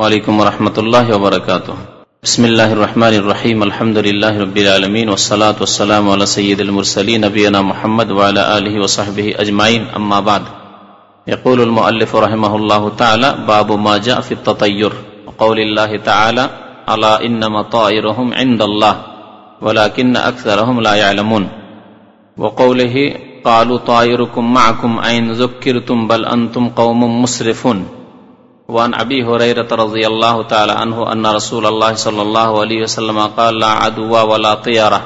عليكم ورحمة الله وبركاته. بسم الله الرحمن الرحيم. الحمد لله رب العالمين والصلاة والسلام على سيد المرسلين نبينا محمد وعلى آله وصحبه أجمعين. أما بعد. يقول المؤلف رحمه الله تعالى باب ما جاء في التطير. وقول الله تعالى ألا إنما طائرهم عند الله ولكن أكثرهم لا يعلمون. وقوله قالوا طائركم معكم أين ذكرتم بل أنتم قوم مسرفون. وعن أبي هريرة رضي الله تعالى عنه أن رسول الله صلى الله عليه وسلم قال لا عدوى ولا طيرة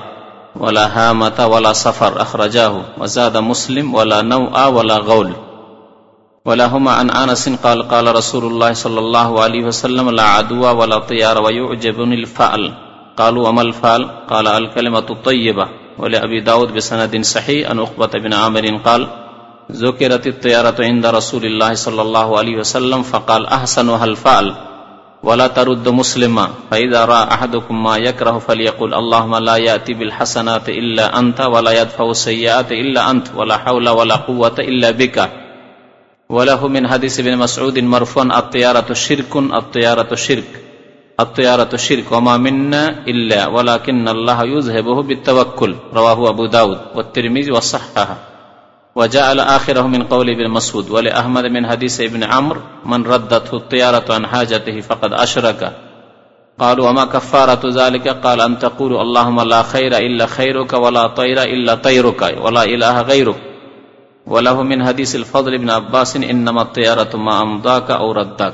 ولا هامة ولا سفر أخرجاه وزاد مسلم ولا نوء ولا غول ولهما عن أنس قال قال رسول الله صلى الله عليه وسلم لا عدوى ولا طيارة ويعجبني الفأل قالوا وما الفأل قال الكلمة الطيبة ولأبي داود بسند صحيح أن أخبة بن عامر قال ذكرت الطيارة عند رسول الله صلى الله عليه وسلم فقال أحسنها الفأل ولا ترد مسلما. فإذا رأى أحدكم ما يكره فليقول اللهم لا يأتي بالحسنات إلا أنت ولا يدفع السيئات إلا أنت ولا حول ولا قوة إلا بك. وله من حديث ابن مسعود مرفوعا الطيارة شرك الطيارة شرك الطيارة شرك وما منا إلا ولكن الله يذهبه بالتوكل. رواه أبو داود والترمذي وصححه. وجعل آخره من قول ابن مسعود ولأحمد من حديث ابن عمرو من ردته الطيارة عن حاجته فقد أشرك قالوا وما كفارة ذلك قال أن تقول اللهم لا خير إلا خيرك ولا طير إلا طيرك ولا إله غيرك وله من حديث الفضل بن عباس إنما الطيارة ما أمضاك أو ردك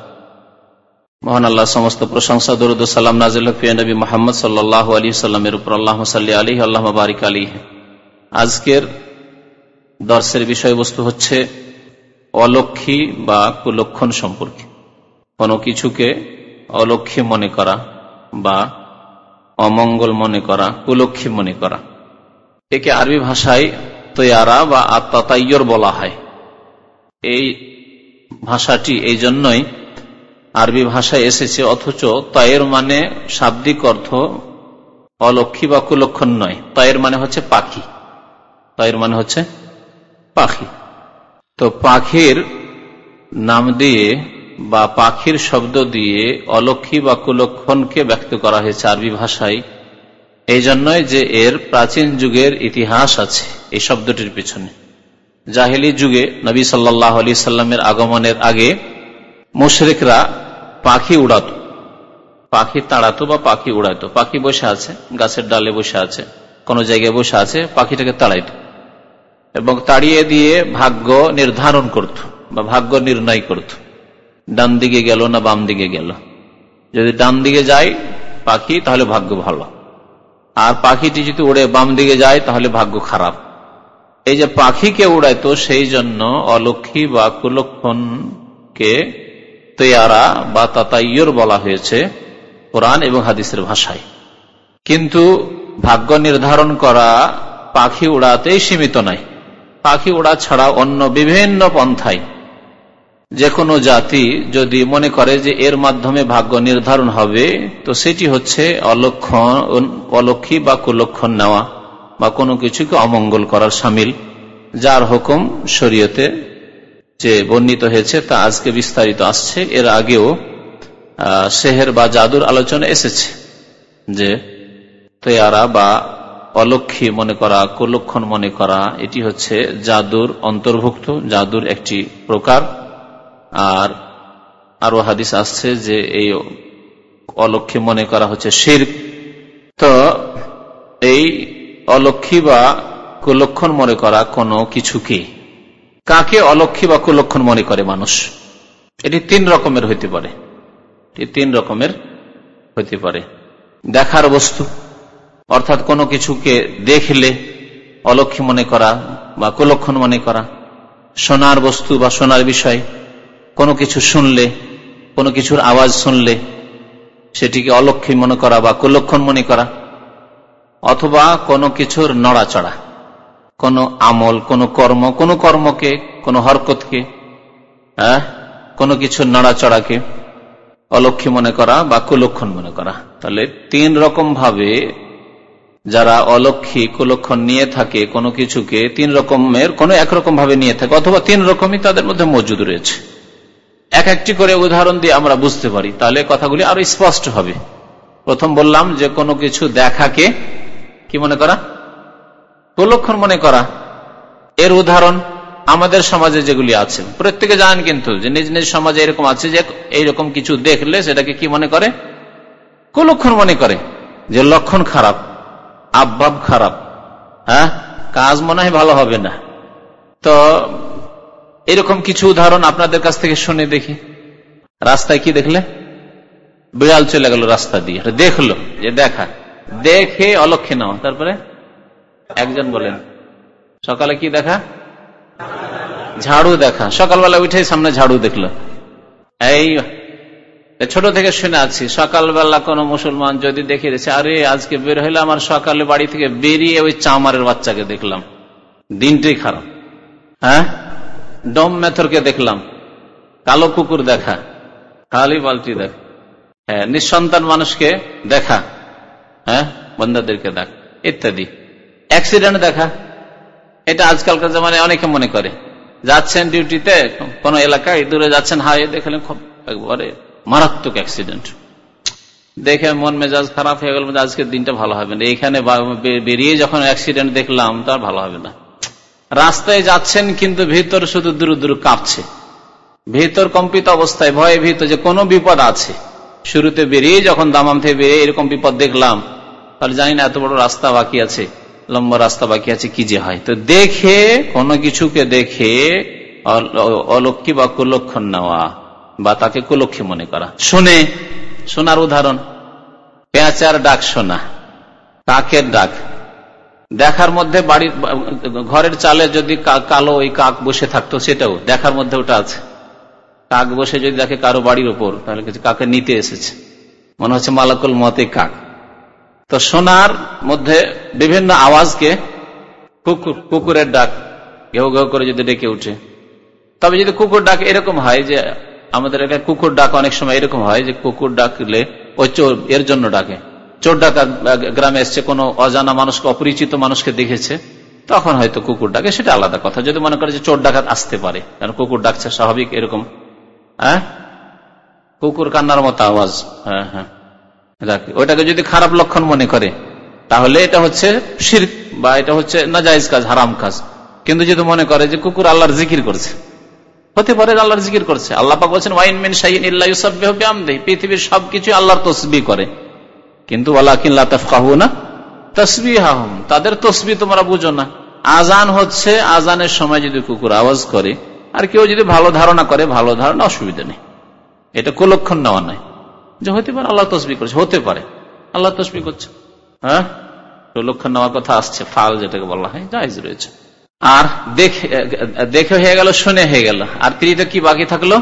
মহান আল্লাহ সমস্ত প্রশংসা দরুদ সালাম নাজিল ফিয়া নবী মোহাম্মদ সাল্লাহ আলী সাল্লামের উপর আল্লাহ সাল্লি আলী আল্লাহ বারিক আলী আজকের দর্শের বিষয়বস্তু হচ্ছে অলক্ষী বা কুলক্ষণ সম্পর্কে। কোনো কিছুকে অলক্ষী মনে করা বা অমঙ্গল মনে করা, কুলক্ষী মনে করা। একে আরবি ভাষায় তৈয়ারা বা আত্মাতাইয়র বলা হয়। এই ভাষাটি এই জন্যই আরবি ভাষায় এসেছে, অথচ তয়ের মানে শাব্দিক অর্থ অলক্ষী বা কুলক্ষণ নয়। তয়ের মানে হচ্ছে পাখি। তয়ের মানে হচ্ছে পাখি। তো পাখির নাম দিয়ে বা পাখির শব্দ দিয়ে অলক্ষী বা কুলক্ষণকে ব্যক্ত করা হয়েছে আরবি ভাষায়। এই জন্যই যে এর প্রাচীন যুগের ইতিহাস আছে এই শব্দটির পিছনে। জাহেলি যুগে নবী সাল্লাহ আলি সাল্লামের আগমনের আগে মুশরেকরা পাখি উড়াত। পাখি তাড়াতো বা পাখি উড়াইতো পাখি বসে আছে, গাছের ডালে বসে আছে, কোন জায়গায় বসে আছে, পাখিটাকে তাড়াইত। এবং তাড়িয়ে দিয়ে ভাগ্য নির্ধারণ করত, বা ভাগ্য নির্ণয় করত। ডান দিকে গেল না বাম দিকে গেল। যদি ডান দিকে যায় পাখি, তাহলে ভাগ্য ভালো। আর পাখিটি যদি উড়ে বাম দিকে যায়, তাহলে ভাগ্য খারাপ। এই যে পাখিকে উড়াইতো, সেই জন্য অলক্ষী বা কুলক্ষণকে তৈয়ারা বা তাতাইয়র বলা হয়েছে কোরআন এবং হাদিসের ভাষায়। কিন্তু ভাগ্য নির্ধারণ করা পাখি উড়াতেই সীমিত নয়। পাখি ওড়া ছাড়া অন্য বিভিন্ন পন্থায় যে কোনো জাতি যদি মনে করে যে এর মাধ্যমে ভাগ্য নির্ধারণ হবে, তো সেটি হচ্ছে অলক্ষণ, অলক্ষী বা কুলক্ষণ নেওয়া বা কোনো কিছুকে অমঙ্গল করার সামিল। যার হুকুম শরীয়তে যে বর্ণিত হয়েছে তা আজকে বিস্তারিত আসছে। এর আগেও সেহের বা জাদুর আলোচনা এসেছে যে, তেয়ারা বা অলক্ষী মনে করা, কুলক্ষণ মনে করা, এটি হচ্ছে জাদুর অন্তর্ভুক্ত, জাদুর একটি প্রকার। আর আরও হাদিস আসছে যে এই অলক্ষী মনে করা হচ্ছে শির তো এই অলক্ষী বা কুলক্ষণ মনে করা কোনো কিছুকে কাকে অলক্ষী বা কুলক্ষণ মনে করে মানুষ? এটি তিন রকমের হইতে পারে। তিন রকমের হইতে পারে। দেখার বস্তু। অর্থাৎ কোনো কিছুকে দেখলে অলক্ষী মনে করা বা কুলক্ষণ মনে করা, সোনার বস্তু বা সোনার বিষয়, কোনো কিছু শুনলে, কোনো কিছুর আওয়াজ শুনলে, সেটিকে অলক্ষী মনে করা বা কুলক্ষণ মনে করা, অথবা কোনো কিছুর নড়াচড়া, কোনো আমল, কোন কর্ম, কোনো কর্মকে, কোনো হরকতকে হ্যাঁ কোনো কিছুর নড়াচড়াকে অলক্ষী মনে করা বা কুলক্ষণ মনে করা। তাহলে তিন রকম ভাবে যারা অলক্ষী কুলক্ষণ নিয়ে থাকে, কোনো কিছুকে তিন রকমের, কোনো একরকম ভাবে নিয়ে থাকে, অথবা তিন রকমই তাদের মধ্যে মজুদ রয়েছে। এক একটি করে উদাহরণ দিয়ে আমরা বুঝতে পারি। তাহলে কথাগুলি আরও স্পষ্ট হবে। প্রথম বললাম যে, কোনো কিছু দেখাকে কি মনে করা? কুলক্ষণ মনে করা। এর উদাহরণ আমাদের সমাজে যেগুলি আছে। প্রত্যেকে জানেন কিন্তু যে, নিজ নিজ সমাজে এরকম আছে যে, এইরকম কিছু দেখলে সেটাকে কি মনে করে? কুলক্ষণ মনে করে যে, লক্ষণ খারাপ। আবভাব খারাপ হ্যাঁ? কাজ মনে হয় ভালো হবে না। তো, এরকম কিছু উদাহরণ আপনাদের কাছ থেকে শুনে দেখি। রাস্তায় কি দেখলে? বিড়াল চলে গেল রাস্তা দিয়ে। দেখল, যে দেখা। দেখে অলক্ষে নাও। তারপরে? একজন বলেন, সকালে কি দেখা? ঝাড়ু দেখা। সকালবেলা উঠে সামনে ঝাড়ু দেখল। এই ছোট থেকে শুনে আছি, সকালবেলা কোন মুসলমান যদি দেখে দিয়েছে আরে, আজকে বের হইলে আমার সকালে বাড়ি থেকে বেরিয়ে ওই চামারের বাচ্চাকে দেখলাম। দিনটাই খারাপ। হ্যাঁ? ডম মেথরকে দেখলাম। কালো কুকুর দেখা। খালি বালতি দেখা। হ্যাঁ নিঃসন্তান মানুষকে দেখা। হ্যাঁ? বন্ধাদেরকে দেখ। ইত্যাদি। অ্যাক্সিডেন্ট দেখা। এটা আজকালকার জামানে অনেকে মনে করে। যাচ্ছেন ডিউটিতে, কোন এলাকায়, দূরে যাচ্ছেন হাইয়ে দেখলেন একবারে মারাত্মক অ্যাক্সিডেন্ট দেখে মন মেজাজ খারাপ হয়ে গেল আজকের দিনটা ভালো হবে না। এখানে বেরিয়ে যখন অ্যাক্সিডেন্ট দেখলাম তার ভালো হবে না। রাস্তায় যাচ্ছেন কিন্তু ভেতর শুধু দূর দূর কাঁপছে। ভেতর কম্পিত অবস্থায়, ভয়ে ভীত যে কোনো বিপদ আছে। শুরুতে বেরিয়ে যখন দামাম থেকে বেরিয়ে এরকম বিপদ দেখলাম, তাহলে জানি না এত বড় রাস্তা বাকি আছে, লম্বা রাস্তা বাকি আছে, কি যে হয়। তো দেখে, কোনো কিছুকে দেখে অলক্ষী বা কুলক্ষণ নেওয়া। বা তাকে কুলক্ষী মনে করা। শুনে, শোনার উদাহরণ পেঁচার ডাক শোনা, কাকের ডাক। দেখার মধ্যে বাড়ির, ঘরের চালে যদি কালো ওই কাক বসে থাকতো, সেটাও দেখার মধ্যে ওটা আছে। কাক বসে যদি দেখে কারও বাড়ির উপর তাহলে কিছু কাকে নিতে এসেছে। মনে হচ্ছে মালাকুল মতে কাক। তো সোনার মধ্যে বিভিন্ন আওয়াজকে কুকুর কুকুরের ডাক, ঘেউ ঘেউ করে যদি ডেকে উঠে তবে যদি কুকুর ডাক এরকম হয় যে আমাদের এলাকায় কুকুর ডাক অনেক সময় এরকম হয় যে কুকুর ডাকলে ওই চোর এর জন্য ডাকে। চোর ডাকা গ্রামে এসছে, কোনো অজানা মানুষকে, অপরিচিত মানুষকে দেখেছে, তখন হয়তো কুকুর ডাকে, সেটা আলাদা কথা। যদি মনে করে যে চোর ডাকাত আসতে পারে, কারণ কুকুর ডাকছে স্বাভাবিক এরকম। হ্যাঁ? কুকুর কান্নার মতো আওয়াজ। হ্যাঁ হ্যাঁ। ওইটাকে যদি খারাপ লক্ষণ মনে করে, তাহলে এটা হচ্ছে শির বা এটা হচ্ছে নাজাইজ কাজ, হারাম কাজ। কিন্তু যদি মনে করে যে কুকুর আল্লাহর জিকির করছে হতে পারে আল্লাহর জিকির করছে। আল্লাহ পাক বলছেন, ওয়াইন মিন শাহিন ইল্লা ইউসাব্বিহু বিহামদিহি। পৃথিবীর সবকিছু আল্লাহর তসবিহ করে। কিন্তু ওয়ালাকিন লা তাফকাহুনা তাসবিহাহুম। তাদের তসবিহ তোমরা বুঝো না। আজান হচ্ছে আজানের সময় যদি কুকুর আওয়াজ করে, আর কেউ যদি ভালো ধারণা করে, ভালো ধারণা অসুবিধা নেই। এটা কুলক্ষণ নেওয়া নয়। যে হতে পারে আল্লাহ তসবি করছে, হতে পারে। আল্লাহ তসবি করছে। হ্যাঁ? কুলক্ষণ নেওয়ার কথা আসছে, ফাল যেটাকে বলা হয়, জায়জ রয়েছে। আর দেখে হয়ে গেল, শুনে হয়ে গেল। আর তৃতীয় কি বাকি থাকল?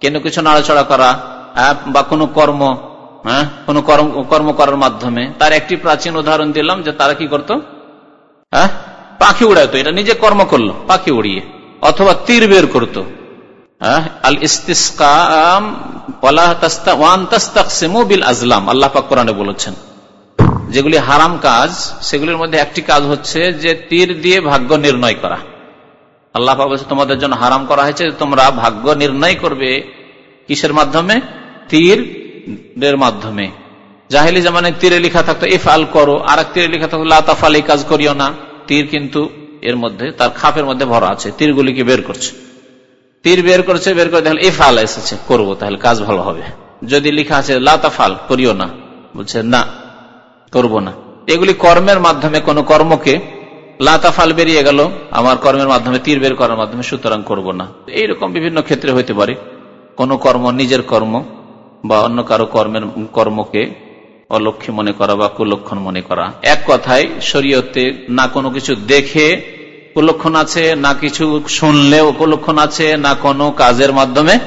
কেন কিছু নাড়াচড়া করা? বা কোনো কর্ম হ্যাঁ? কোন কর্ম করার মাধ্যমে। তার একটি প্রাচীন উদাহরণ দিলাম যে তারা কি করতো? হ্যাঁ পাখি উড়াইতো। এটা নিজে কর্ম করল, পাখি উড়িয়ে। অথবা তীর বের করতো। আল আজলাম। আল্লাহ পাক কোরআনে বলেছেন। যেগুলি হারাম কাজ, সেগুলির মধ্যে একটি কাজ হচ্ছে যে তীর দিয়ে ভাগ্য নির্ণয় করা। আল্লাহ বলছে, তোমাদের জন্য হারাম করা হয়েছে, তোমরা ভাগ্য নির্ণয় করবে কিসের মাধ্যমে? তীর এর মাধ্যমে। জাহেলি জামানে তীরে লেখা থাকতো এফ আল করো। আর এক তীরে লেখা থাকতো লাতাফাল এই কাজ করিও না। তীর কিন্তু এর মধ্যে, তার খাপের মধ্যে ভরা আছে, তীরগুলিকে বের করছে। তীর বের করছে, বের করে দেখলে এফ আল এসেছে, করব, তাহলে কাজ ভালো হবে। যদি লেখা আছে লাতাফাল করিও না। বলছে, না। করব না। এগুলি কর্মের মাধ্যমে কোন কর্মকে লাতাফাল বেরিয়ে গেল, আমার কর্মের মাধ্যমে তীর বের করার মাধ্যমে সুতরাং করব না। এইরকম বিভিন্ন ক্ষেত্রে হইতে পারে। কোন কর্ম নিজের কর্ম বা অন্য কারও কর্মের কর্মকে অলক্ষী মনে করা বা কুলক্ষণ মনে করা। এক কথায়, শরীয়তে না কোনো কিছু দেখে কুলক্ষণ আছে, না কিছু শুনলেও কুলক্ষণ আছে, না কোনো কাজের মাধ্যমে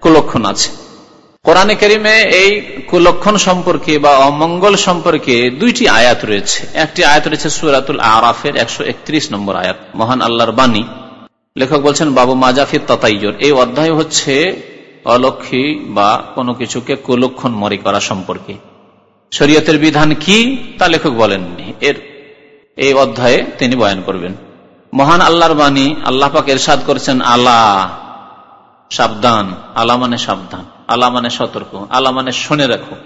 কুলক্ষণ আছে। কোরআনে করিমে এই কুলক্ষণ সম্পর্কে বা অমঙ্গল সম্পর্কে দুইটি আয়াত রয়েছে। একটি আয়াত রয়েছে সুরাতুল আরাফের একশো একত্রিশ নম্বর আয়াত। মহান আল্লাহর বাণী। লেখক বলছেন, বাবু মাজাফির ততাইজর এই অধ্যায় হচ্ছে অলক্ষী বা কোনো কিছুকে কুলক্ষণ মরি করা সম্পর্কে। শরীয়তের বিধান কি তা লেখক বলেননি। এর, এই অধ্যায়ে তিনি বয়ান করবেন। মহান আল্লাহর বাণী, আল্লাহ পাক এরশাদ করেছেন, আলা। সাবধান। আলা মানে সাবধান। আলা মানে সতর্ক আলা মানে শুনে রাখো।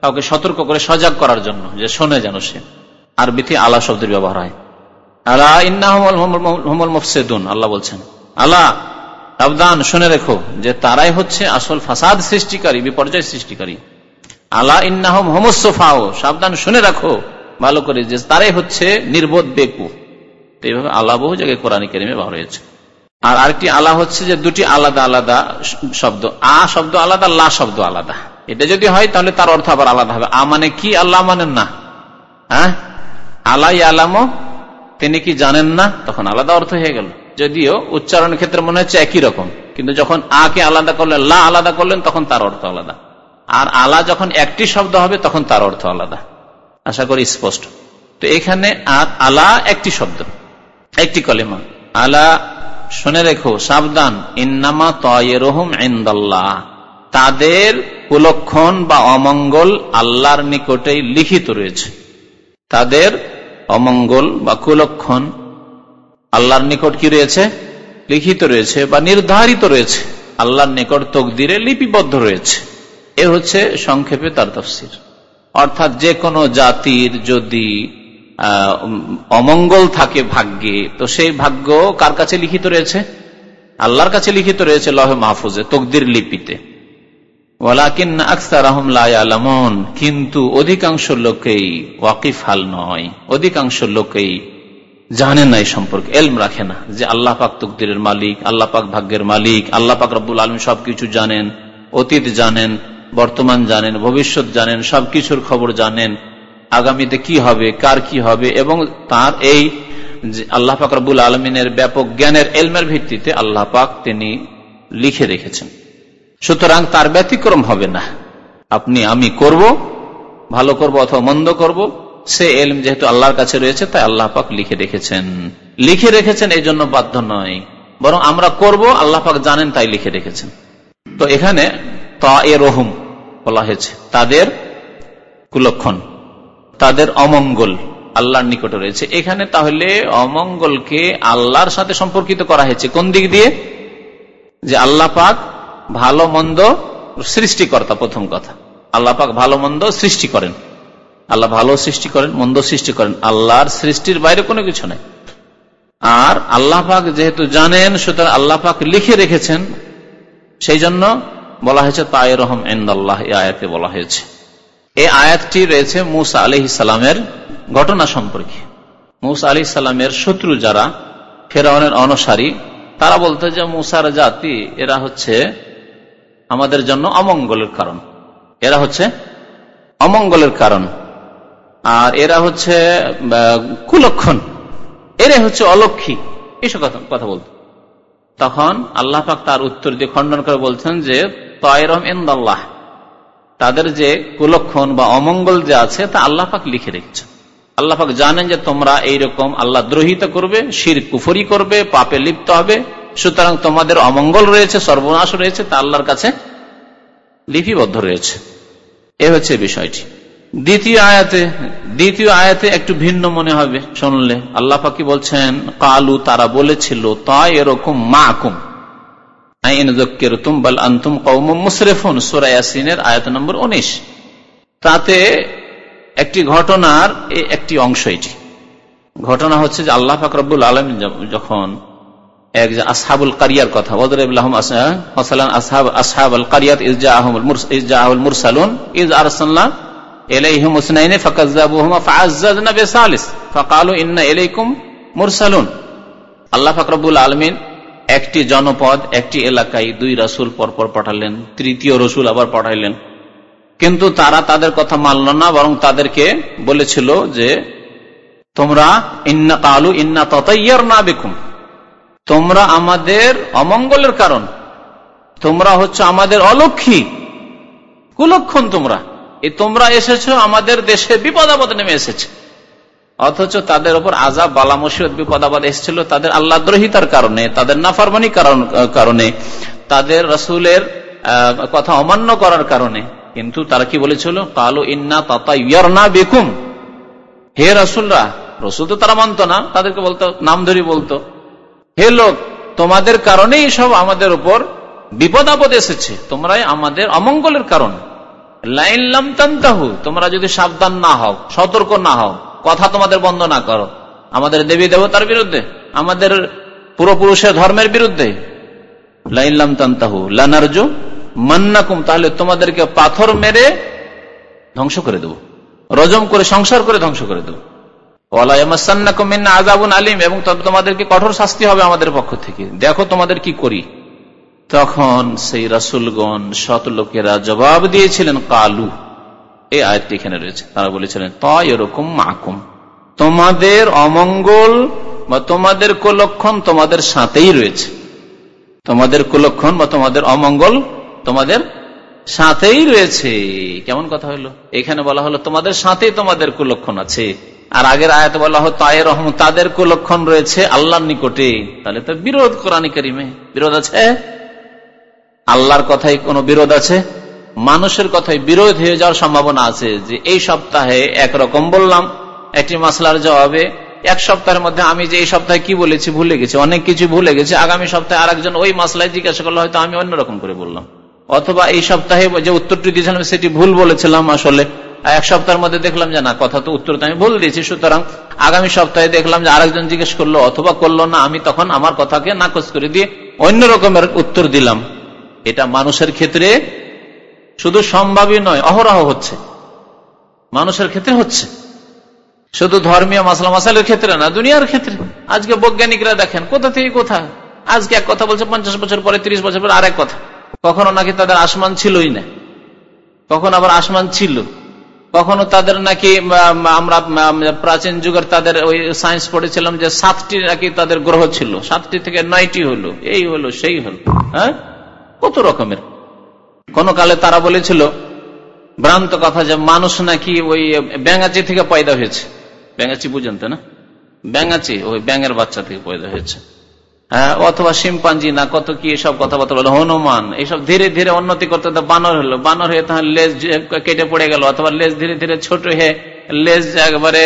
কাউকে সতর্ক করে সজাগ করার জন্য, যে শোনে যেন সে। আরবিতে আলা শব্দের ব্যবহার হয়। আলা ইন্না মুফসেদুন, আল্লাহ বলছেন। সাবধান, শুনে রেখো যে তারাই হচ্ছে আসল ফাসাদ সৃষ্টিকারী, বিপর্যয় সৃষ্টিকারী। আলা ইন্নাহম সাবধান, শুনে রাখো। ভালো করে যে তারাই হচ্ছে নির্বোধ বেকু এইভাবে আল্লাহ বহু জায়গায় কোরআন কেরিমে ব্যবহার হয়েছে। আর আরেকটি আলা হচ্ছে যে দুটি আলাদা আলাদা শব্দ। আ শব্দ আলাদা, লা শব্দ আলাদা। এটা যদি হয়, তাহলে তার অর্থ আবার আলাদা হবে। আ মানে কি? আল্লাহ মানেন না। হ্যাঁ? আলাই আলামো তিনি কি জানেন না? তখন আলাদা অর্থ হয়ে গেল। যদিও উচ্চারণের ক্ষেত্রে মনে হচ্ছে একই রকম, কিন্তু যখন আ কে আলাদা করলেন, লা আলাদা করলেন, তখন তার অর্থ আলাদা। আর আলা যখন একটি শব্দ হবে, তখন তার অর্থ আলাদা। আশা করি স্পষ্ট। তো এখানে আর আলা একটি শব্দ, একটি কলেমা। আলা শুনে রেখো, সাবধান। ইন্নামা তয়েরহম ইন্দাল্লাহ। তাদের কুলক্ষণ বা অমঙ্গল আল্লাহর নিকটেই লিখিত রয়েছে। তাদের অমঙ্গল বা কুলক্ষণ আল্লাহর নিকট কি রয়েছে? লিখিত রয়েছে বা নির্ধারিত রয়েছে। আল্লাহর নিকট তকদিরে লিপিবদ্ধ রয়েছে। এ হচ্ছে সংক্ষেপে তার তফসির। অর্থাৎ যে কোনো জাতির যদি অমঙ্গল থাকে ভাগ্যে। তো সেই ভাগ্য কার কাছে লিখিত রয়েছে? আল্লাহর কাছে লিখিত রয়েছে লহে মাহফুজে, তকদির লিপিতে। কিন্তু অধিকাংশ লোকেই ওয়াকিফ হাল নয়। অধিকাংশ লোকেই জানে না এই সম্পর্কে, এলম রাখে না যে আল্লাহ পাক তকদিরের মালিক, আল্লাহ পাক ভাগ্যের মালিক, আল্লাহ পাক রব্বুল আলম সবকিছু জানেন, অতীত জানেন, বর্তমান জানেন, ভবিষ্যৎ জানেন, সবকিছুর খবর জানেন। আগামীতে কি হবে, কার কি হবে, এবং তার এই আল্লাহ পাক রব্বুল আলমিনের ব্যাপক জ্ঞানের এলমের ভিত্তিতে আল্লাহ পাক তিনি লিখে রেখেছেন। সুতরাং তার ব্যতিক্রম হবে না। আপনি, আমি করব, ভালো করব অথবা মন্দ করব, সে এলম যেহেতু আল্লাহর কাছে রয়েছে, তাই আল্লাহ পাক লিখে রেখেছেন। লিখে রেখেছেন এই জন্য বাধ্য নয় বরং আমরা করব, আল্লাহ পাক জানেন তাই লিখে রেখেছেন। তো এখানে তা এ রহুম বলা হয়েছে, তাদের কুলক্ষণ। তাদের অমঙ্গল আল্লাহর নিকটে রয়েছে। এখানে তাহলে অমঙ্গলকে আল্লাহর সাথে সম্পর্কিত করা হয়েছে। কোন দিক দিয়ে? যে আল্লাহ পাক ভালো মন্দ সৃষ্টিকর্তা, প্রথম কথা। আল্লাহ পাক ভালো মন্দ সৃষ্টি করেন। আল্লাহ ভালো সৃষ্টি করেন, মন্দ সৃষ্টি করেন। আল্লাহর সৃষ্টির বাইরে কোনো কিছু নাই। আর আল্লাহ পাক যেহেতু জানেন, সুতরাং আল্লাহ পাক লিখে রেখেছেন, সেই জন্য বলা হয়েছে, তাই রহম এন্দাল্লাহ আয়াতে বলা হয়েছে। এই আয়াতটি রয়েছে মুসা আলি সালামের ঘটনা সম্পর্কে। মুসা আলি সালামের শত্রু যারা, ফেরাউনের অনসারী, তারা বলতো যে মুসার জাতি, এরা হচ্ছে আমাদের জন্য অমঙ্গলের কারণ। এরা হচ্ছে অমঙ্গলের কারণ। আর এরা হচ্ছে কুলক্ষণ। এরা হচ্ছে অলক্ষী। এইসব কথা বলত। তখন আল্লাহ পাক তার উত্তর দিয়ে খণ্ডন করে বলছেন যে তয়রম এন্দাল্লাহ তাদের যে কুলক্ষণ বা অমঙ্গল যে আছে, তা আল্লাহ পাক লিখে রেখেছেন। আল্লাহ পাক জানেন যে তোমরা এইরকম আল্লাহ দ্রোহিত করবে, শির কুফরি করবে, পাপে লিপ্ত হবে, সুতরাং তোমাদের অমঙ্গল রয়েছে, সর্বনাশ রয়েছে, তা আল্লাহর কাছে লিপিবদ্ধ রয়েছে। এ হচ্ছে বিষয়টি। দ্বিতীয় আয়াতে দ্বিতীয় আয়াতে একটু ভিন্ন মনে হবে, শুনলে। আল্লাহ পাকি বলছেন? কালু, তারা বলেছিল তাই এরকম মা আকুম আয়াত নম্বর উনিশ। তাতে একটি ঘটনার একটি অংশ এটি। ঘটনা হচ্ছে যে আল্লাহ ফাকরুল আলম যখন এক আসহাবুল কারিয়ার কথা মুরসালুন। ইজ আরসাল্লাহ এলাইহিম হুসনাইনে ফাকাজ্জাবুহুমা মুরসালুন। আল্লাহ ফাকরুল আলমিন একটি জনপদ, একটি এলাকায় দুই রাসুল পরপর পাঠালেন, তৃতীয় রসুল আবার পাঠাইলেন। কিন্তু তারা তাদের কথা মানল না, বরং তাদেরকে বলেছিল যে, তোমরা ইন্না কালু ইন্না ততাইয়ার না বেকুম। তোমরা আমাদের অমঙ্গলের কারণ। তোমরা হচ্ছে আমাদের অলক্ষী। কুলক্ষণ তোমরা। এই তোমরা এসেছ, আমাদের দেশে বিপদ আপদ নেমে এসেছে। অথচ তাদের উপর আজাব বালা মুসিবত বিপদ আবাদ এসেছিল। তাদের আল্লাহ দ্রোহিতার কারণে, তাদের নাফারমানি কারণে তাদের রসুলের কথা অমান্য করার কারণে। কিন্তু তারা কি বলেছিল? কালো ইন্না তাতা ইয়ার না বেকুম। হে রসুলরা, রসুল তো তারা মানত না, তাদেরকে বলতো, নাম ধরি বলতো। হে লোক, তোমাদের কারণেই সব আমাদের উপর বিপদ আপদ এসেছে। তোমরাই আমাদের অমঙ্গলের কারণ। লাইন লামতান্তাহু তোমরা যদি সাবধান না হও, সতর্ক না হও কথা তোমাদের বন্ধ না করো। আমাদের দেবী দেবতার বিরুদ্ধে, আমাদের পূর্বপুরুষের ধর্মের বিরুদ্ধে। তাহলে তোমাদেরকে পাথর মেরে ধ্বংস করে দেব। রজম করে, সংসার করে ধ্বংস করে দেব। আলিম, এবং তোমাদেরকে কঠোর শাস্তি হবে আমাদের পক্ষ থেকে। দেখো তোমাদের কি করি। তখন সেই রাসুলগণ শত লোকেরা জবাব দিয়েছিলেন, কালু। এই আয়টি এখানে রয়েছে। তারা বলেছিলেন তয় এরকম মাকুম। তোমাদের অমঙ্গল বা তোমাদের কুলক্ষণ তোমাদের সাথেই রয়েছে। তোমাদের কুলক্ষণ বা তোমাদের অমঙ্গল তোমাদের সাথেই রয়েছে। কেমন কথা হলো? এখানে বলা হলো, তোমাদের সাথেই তোমাদের কুলক্ষণ আছে। আর আগের আয়াত বলা হতো আয় রহম, তাদের কুলক্ষণ রয়েছে আল্লাহর নিকটে। তাহলে তো বিরোধ কোরআন করিমে। বিরোধ আছে? আল্লাহর কথাই কোনো বিরোধ আছে? মানুষের কথায় বিরোধ হয়ে যাওয়ার সম্ভাবনা আছে যে এই সপ্তাহে একরকম বললাম, একটি মাসলার জবাবে এক সপ্তাহের মধ্যে আমি যে এই সপ্তাহে কি বলেছি ভুলে গেছি, অনেক কিছু ভুলে গেছি, আগামী সপ্তাহে আরেকজন ওই মাসলায় জিজ্ঞাসা করলে হয়তো আমি অন্যরকম করে বললাম। অথবা এই সপ্তাহে যে উত্তরটি দিয়েছিলাম সেটি ভুল বলেছিলাম আসলে এক সপ্তাহের মধ্যে দেখলাম যে না, কথা তো উত্তর তো আমি ভুল দিয়েছি, সুতরাং আগামী সপ্তাহে দেখলাম যে আরেকজন জিজ্ঞেস করল অথবা করল না, আমি তখন আমার কথাকে নাকচ করে দিয়ে অন্য রকমের উত্তর দিলাম। এটা মানুষের ক্ষেত্রে শুধু সম্ভাবই নয়, অহরহ হচ্ছে। মানুষের ক্ষেত্রে হচ্ছে। শুধু ধর্মীয় মাসলা মাসালের ক্ষেত্রে না, দুনিয়ার ক্ষেত্রে। আজকে বৈজ্ঞানিকরা দেখেন, কোথা থেকে কোথা? আজকে এক কথা বলছে, পঞ্চাশ বছর পরে, তিরিশ বছর পরে আরেক কথা। কখনো নাকি তাদের আসমান ছিলই না। কখন আবার আসমান ছিল। কখনো তাদের নাকি আমরা প্রাচীন যুগের তাদের ওই সায়েন্স পড়েছিলাম যে সাতটি নাকি তাদের গ্রহ ছিল। সাতটি থেকে নয়টি হলো, এই হলো, সেই হলো। হ্যাঁ? কত রকমের। কোন কালে তারা বলেছিল, ভ্রান্ত কথা যে মানুষ নাকি ওই ব্যাঙাচি থেকে পয়দা হয়েছে। ব্যাঙাচি বুঝেন না? ব্যাঙাচি, ওই ব্যাঙের বাচ্চা থেকে পয়দা হয়েছে। হ্যাঁ অথবা শিম্পাঞ্জি না কত কি এসব কথাবার্তা বলে, হনুমান এইসব ধীরে ধীরে উন্নতি করতে বানর হলো। বানর হয়ে তাহলে লেজ কেটে পড়ে গেল, অথবা লেজ ধীরে ধীরে ছোট হয়ে লেজ একবারে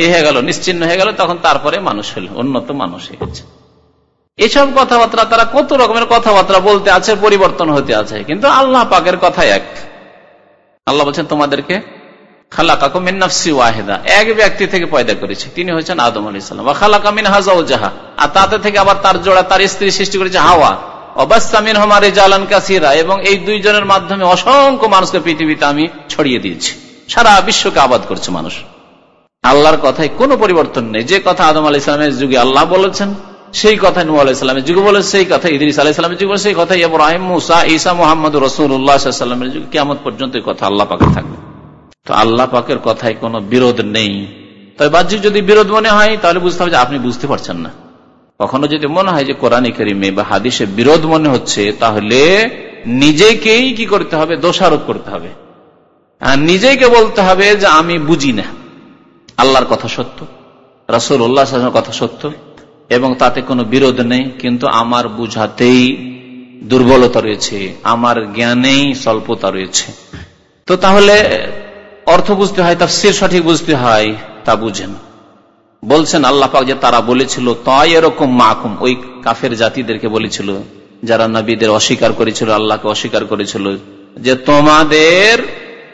ইয়ে হয়ে গেল, নিশ্চিন্ন হয়ে গেল, তখন তারপরে মানুষ হলো, উন্নত মানুষ হয়েছে। এসব কথাবার্তা, তারা কত রকমের কথাবার্তা বলতে আছে, পরিবর্তন হতে আছে। কিন্তু আল্লাহ পাকের কথা এক। আল্লাহ বলছেন, তোমাদেরকে এক ব্যক্তি থেকে পয়দা করেছে। তিনি আদম জাহা আর তাতে থেকে আবার তার জোড়া, তার স্ত্রী সৃষ্টি করেছে হাওয়া। জালান কাসিরা। এবং এই দুইজনের মাধ্যমে অসংখ্য মানুষকে পৃথিবীতে আমি ছড়িয়ে দিয়েছি। সারা বিশ্বকে আবাদ করছে মানুষ। আল্লাহর কথায় কোনো পরিবর্তন নেই। যে কথা আদম আলী ইসলামের যুগে আল্লাহ বলেছেন সেই কথা নু আলাইসালামের যুগে বলে সেই কথা ইদিস আলাইসালামের যুগে সেই কথা, ইব্রাহিম, মুসা ইসা মোহাম্মদ রসুল্লাহামের যুগে কেমন পর্যন্ত কথা আল্লাহ পাকে থাকবে। তো আল্লাহ পাকের কথায় কোনো বিরোধ নেই। তবে বাহ্যিক যদি বিরোধ মনে হয়, তাহলে বুঝতে হবে যে আপনি বুঝতে পারছেন না। কখনো যদি মনে হয় যে কোরআন করিমে বা হাদিসে বিরোধ মনে হচ্ছে, তাহলে নিজেকেই কি করতে হবে? দোষারোপ করতে হবে। আর নিজেকে বলতে হবে যে আমি বুঝি না। আল্লাহর কথা সত্য। রাসুল উল্লাহ কথা সত্য। এবং তাতে কোনো বিরোধ নেই, কিন্তু আমার বুঝাতেই দুর্বলতা রয়েছে, আমার জ্ঞানেই স্বল্পতা রয়েছে। তো তাহলে অর্থ বুঝতে হয়, তাফসির সঠিক বুঝতে হয়, তা বুঝেন। বলছেন আল্লাহ পাক যে তারা বলেছিল তাই এরকম মাকুম, ওই কাফের জাতিদেরকে বলেছিল, যারা নবীদের অস্বীকার করেছিল, আল্লাহকে অস্বীকার করেছিল, যে তোমাদের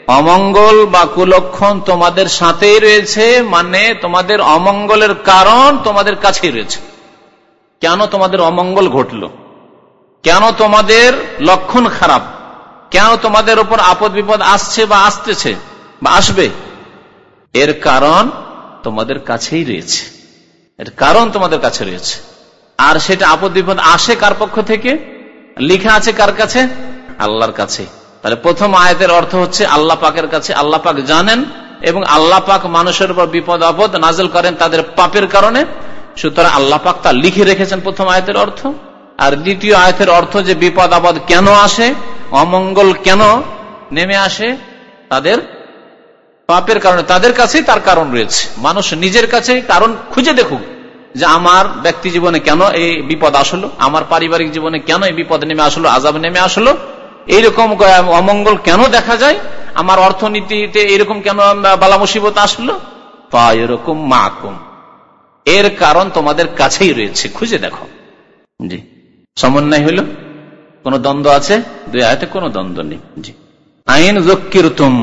অমঙ্গল বা কুলক্ষণ তোমাদের সাথেই রয়েছে মানে তোমাদের অমঙ্গলের কারণ তোমাদের কাছেই রয়েছে। কেন তোমাদের অমঙ্গল ঘটল? কেন তোমাদের লক্ষণ খারাপ? কেন তোমাদের উপর আপদ বিপদ আসছে বা আসতেছে বা আসবে? এর কারণ তোমাদের কাছেই রয়েছে। এর কারণ তোমাদের কাছে রয়েছে। আর সেটা আপদ বিপদ আসে কার পক্ষ থেকে? লিখা আছে কার কাছে? আল্লাহর কাছে। তাহলে প্রথম আয়তের অর্থ হচ্ছে আল্লাহ পাকের কাছে আল্লাহ পাক জানেন এবং আল্লাহ পাক মানুষের উপর বিপদ আপদ নাজল করেন তাদের পাপের কারণে। সুতরাং আল্লাহ পাক তা লিখে রেখেছেন প্রথম আয়তের অর্থ। আর দ্বিতীয় আয়তের অর্থ যে বিপদ আপদ কেন আসে, অমঙ্গল কেন নেমে আসে, তাদের পাপের কারণে, তাদের কাছেই তার কারণ রয়েছে। মানুষ নিজের কাছে কারণ খুঁজে দেখুক যে আমার ব্যক্তি জীবনে কেন এই বিপদ আসলো, আমার পারিবারিক জীবনে কেন এই বিপদ নেমে আসলো আজাব নেমে আসলো। এইরকম অমঙ্গল কেন দেখা যায়? আমার অর্থনীতিতে এরকম কেন বালা মুসিবত আসলো? তা এরকম মাকুম। এর কারণ তোমাদের কাছেই রয়েছে, খুঁজে দেখো। জি। সমন্বয় হইল? কোন দ্বন্দ্ব আছে? দুই আয়াতে কোন দ্বন্দ্ব নেই। জি। আইন জকির তুম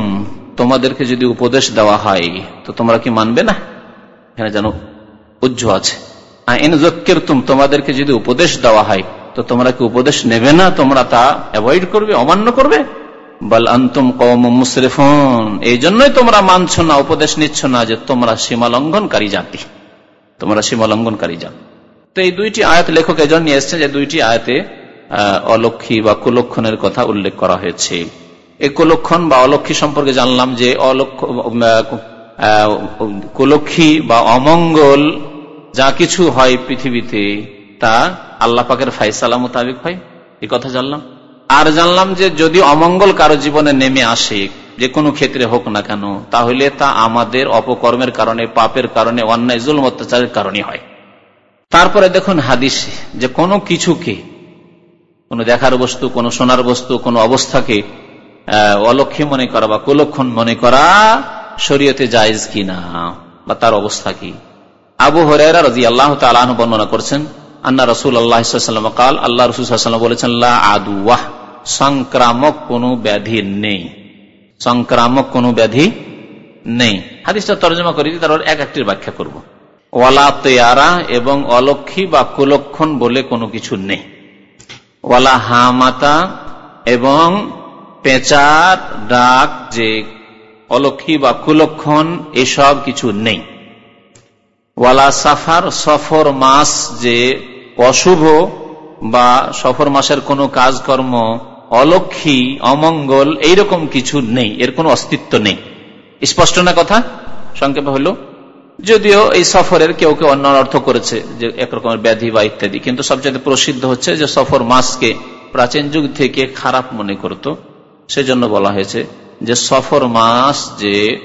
তোমাদেরকে যদি উপদেশ দেওয়া হয়, তো তোমরা কি মানবে না? এখানে যেন উজ্জ আছে। আইন জকির তুম তোমাদেরকে যদি উপদেশ দেওয়া হয় তো তোমরা কি উপদেশ নেবে না? তোমরা তা অ্যাভয়েড করবে, অমান্য করবে? বল আন্তুম কম মুসরিফুন। এই জন্যই তোমরা মানছ না, উপদেশ নিচ্ছ না যে তোমরা সীমা লঙ্ঘনকারী জাতি। তোমরা সীমা লঙ্ঘনকারী জাতি। তো এই দুইটি আয়াত লেখক এজন নিয়ে এসছেন যে দুইটি আয়াতে অলক্ষী বা কুলক্ষণের কথা উল্লেখ করা হয়েছে। এই কুলক্ষণ বা অলক্ষী সম্পর্কে জানলাম যে অলক্ষ কুলক্ষী বা অমঙ্গল যা কিছু হয় পৃথিবীতে তা আল্লাহ পাকের ফাইসালা মোতাবেক হয়? এই কথা জানলাম। আর জানলাম যে যদি অমঙ্গল কারও জীবনে নেমে আসে, যে কোনো ক্ষেত্রে হোক না কেন, তাহলে তা আমাদের অপকর্মের কারণে, পাপের কারণে, অন্যায় জুল অত্যাচারের কারণে হয়। তারপরে দেখুন হাদিস যে কোনো কিছুকে, কোনো দেখার বস্তু, কোনো সোনার বস্তু, কোনো অবস্থাকে অলক্ষী মনে করা বা কুলক্ষণ মনে করা শরীয়তে জায়জ কিনা বা তার অবস্থা কি? আবু হরেরা রাজি আল্লাহ তালাহ বর্ণনা করছেন আন্না রসুল আল্লাহাম কাল, আল্লাহ রসুল বলেছেন আদুয়াহ সংক্রামক কোনো ব্যাধি নেই। সংক্রামক কোনো ব্যাধি নেই। হাদিসটা তর্জমা করি তারপর এক একটির ব্যাখ্যা করব। ওয়ালা তেয়ারা এবং অলক্ষী বা কুলক্ষণ বলে কোনো কিছু নেই। ওয়ালা হামাতা এবং পেঁচার, ডাক যে অলক্ষী বা কুলক্ষণ, এসব কিছু নেই। ওয়ালা সাফার, সফর মাস যে অশুভ বা সফর মাসের কোনো কাজকর্ম অলক্ষী অমঙ্গল, এইরকম কিছু নেই, এর কোনো অস্তিত্ব নেই। স্পষ্ট না কথা? সংক্ষেপে হলো, যদিও এই সফরের কেউ কেউ অন্য অর্থ করেছে, যে একরকমের ব্যাধি বা ইত্যাদি, কিন্তু সবচেয়ে প্রসিদ্ধ হচ্ছে যে সফর মাসকে প্রাচীন যুগ থেকে খারাপ মনে করত। সেজন্য বলা হয়েছে যে সফর মাস যে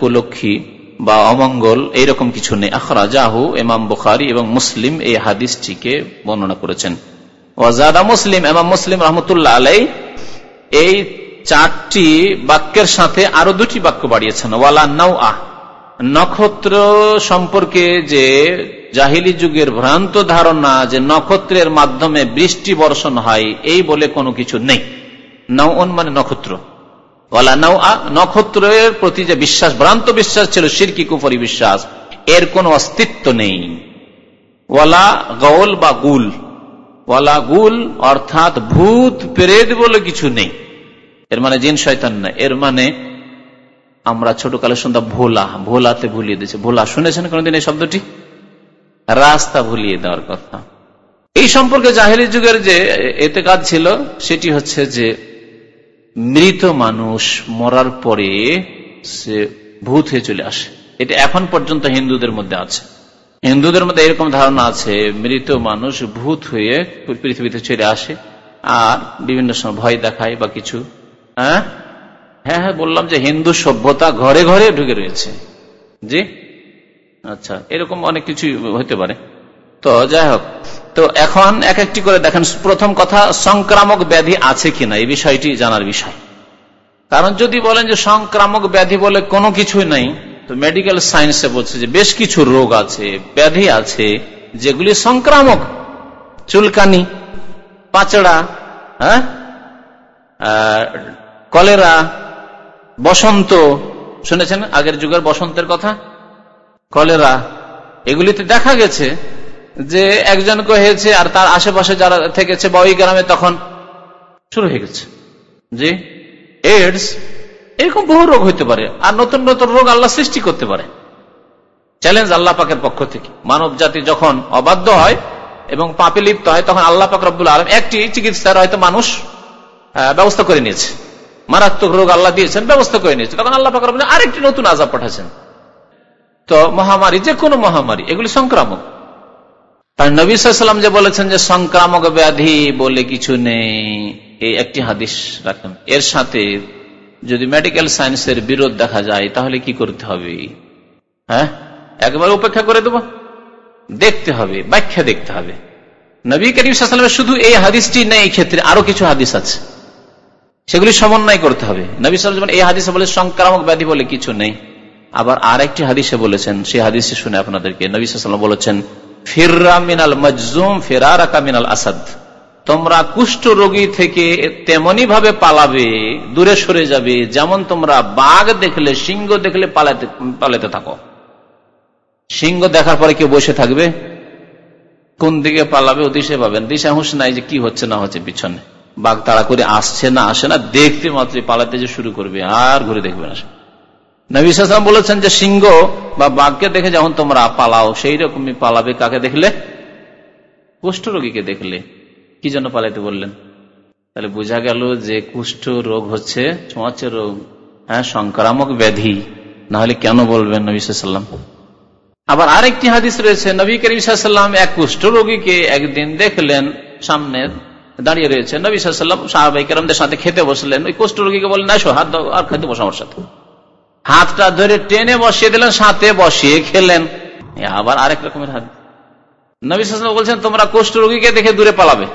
কুলক্ষী বা অমঙ্গল, এইরকম কিছু নেই। আখরা জাহু এমাম বুখারি এবং মুসলিম এই হাদিসটিকে বর্ণনা করেছেন। ওয়াজাদা মুসলিম এমাম মুসলিম রহমতুল্লাহ আলাই এই চারটি বাক্যের সাথে আরও দুটি বাক্য বাড়িয়েছেন। ওয়ালা নাও আহ নক্ষত্র সম্পর্কে যে জাহিলি যুগের ভ্রান্ত ধারণা যে নক্ষত্রের মাধ্যমে বৃষ্টি বর্ষণ হয়, এই বলে কোনো কিছু নেই। নাউন মানে নক্ষত্র। নক্ষত্রের প্রতি যে বিশ্বাস, ভ্রান্ত বিশ্বাস ছিল, সিরকি, কুফরি বিশ্বাস, এর কোনো অস্তিত্ব নেই। ওয়ালা গৌল বা গুল। ওয়ালা গুল অর্থাৎ ভূত, প্রেত বলে কিছু নেই। এর মানে জিন, শয়তান না। এর মানে আমরা ছোট ছোটকালে শুনতাম, ভোলা, ভোলাতে ভুলিয়ে দিয়েছে। ভোলা, শুনেছেন কোনদিন এই শব্দটি? রাস্তা ভুলিয়ে দেওয়ার কথা। এই সম্পর্কে জাহেরি যুগের যে এতে কাজ ছিল, সেটি হচ্ছে যে মৃত মানুষ মরার পরে সে ভূত হয়ে চলে আসে। এটা এখন পর্যন্ত হিন্দুদের মধ্যে আছে। হিন্দুদের মধ্যে এরকম ধারণা আছে, মৃত মানুষ ভূত হয়ে পৃথিবীতে চলে আসে। আর বিভিন্ন সময় ভয় দেখায় বা কিছু। হ্যাঁ? হ্যাঁ হ্যাঁ বললাম যে হিন্দু সভ্যতা ঘরে ঘরে ঢুকে রয়েছে। জি? আচ্ছা এরকম অনেক কিছু হতে পারে। তো যাই হোক তো এখন এক একটি করে দেখেন, প্রথম কথা, সংক্রামক ব্যাধি আছে কিনা? এই বিষয়টি জানার বিষয়। কারণ যদি বলেন যে সংক্রামক ব্যাধি বলে কোনো কিছুই নাই, তো মেডিকেল সায়েন্সে বলছে যে বেশ কিছু রোগ আছে, ব্যাধি আছে, যেগুলি সংক্রামক। চুলকানি, পাচড়া হ্যাঁ? কলেরা, বসন্ত, শুনেছেন আগের যুগের বসন্তের কথা? কলেরা, এগুলিতে দেখা গেছে যে একজনকে হয়েছে আর তার আশেপাশে যারা থেকেছে বা ওই গ্রামে তখন শুরু হয়ে গেছে। জি? এইডস এরকম বহু রোগ হইতে পারে আর নতুন নতুন রোগ আল্লাহ সৃষ্টি করতে পারে। চ্যালেঞ্জ আল্লাহ পাকের পক্ষ থেকে। মানব জাতি যখন অবাধ্য হয় এবং পাপে লিপ্ত হয়, তখন আল্লাহ পাক রব্বুল আলম একটি চিকিৎসার হয়তো মানুষ ব্যবস্থা করে নিয়েছে। মারাত্মক রোগ আল্লাহ দিয়েছেন, ব্যবস্থা করে নিয়েছে। তখন আল্লাহ পাক রব্বুল আরেকটি নতুন আজাব পাঠাচ্ছেন। তো মহামারী যে কোনো মহামারী, এগুলি সংক্রামক। তাই নবী সাল্লাম যে বলেছেন যে সংক্রামক ব্যাধি বলে কিছু নেই, এই একটি হাদিস রাখেন। এর সাথে যদি মেডিকেল সায়েন্সের বিরোধ দেখা যায়, তাহলে কি করতে হবে? হ্যাঁ? একবার উপেক্ষা করে দেব। দেখতে হবে, ব্যাখ্যা দেখতে হবে। নবী করিমের শুধু এই হাদিসটি নেই, এই ক্ষেত্রে আরও কিছু হাদিস আছে। সেগুলি সমন্বয় করতে হবে। নবী সাল এই হাদিসে বলে সংক্রামক ব্যাধি বলে কিছু নেই। আবার আর একটি হাদিসে বলেছেন, সেই হাদিসে শুনে আপনাদেরকে নবী সাল্লাম বলেছেন ফিররা মিনাল মজজুম, ফেরারাকা মিনাল আসাদ। তোমরা কুষ্ঠ রোগী থেকে তেমনি ভাবে পালাবে, দূরে সরে যাবে, যেমন তোমরা বাঘ দেখলে, সিংহ দেখলে পালাতে পালাতে থাকো। সিংহ দেখার পরে কেউ বসে থাকবে? কোন দিকে পালাবে ও দিশে পাবেন। দিশা হুঁশ নাই যে কি হচ্ছে না হচ্ছে পিছনে। বাঘ তাড়া করে আসছে না, আসে না, দেখতে মাত্র পালাতে যে শুরু করবে, আর ঘুরে দেখবে না নবীলাম বলেছেন যে সিংহ বা বাঘকে দেখে যখন তোমরা পালাও, সেই রকমই পালাবে। কাকে দেখলে? কুষ্ঠ রোগীকে দেখলে। কি জন্য পালাইতে বললেন? তাহলে বোঝা গেল যে কুষ্ঠ রোগ হচ্ছে ছোঁয়াচে রোগ হ্যাঁ সংক্রামক ব্যাধি। না হলে কেন বলবেন নবীলাম আবার আরেকটি হাদিস রয়েছে, নবী করিম এক কুষ্ঠ রোগীকে একদিন দেখলেন, সামনে দাঁড়িয়ে রয়েছে নবী সাল্লাম সাহাবাইকারদের সাথে খেতে বসলেন। ওই কুষ্ঠ রোগীকে বললেন, আসো, হাত আর খেতে বসো আমার সাথে। হাতটা ধরে টেনে বসিয়ে দিলেন, সাথে বসিয়ে খেলেন। আবার আরেক রকমের হাত। নবী সাল্লাম বলছেন, তোমরা কোষ্ঠ রোগীকে দেখে দূরে পালাবে।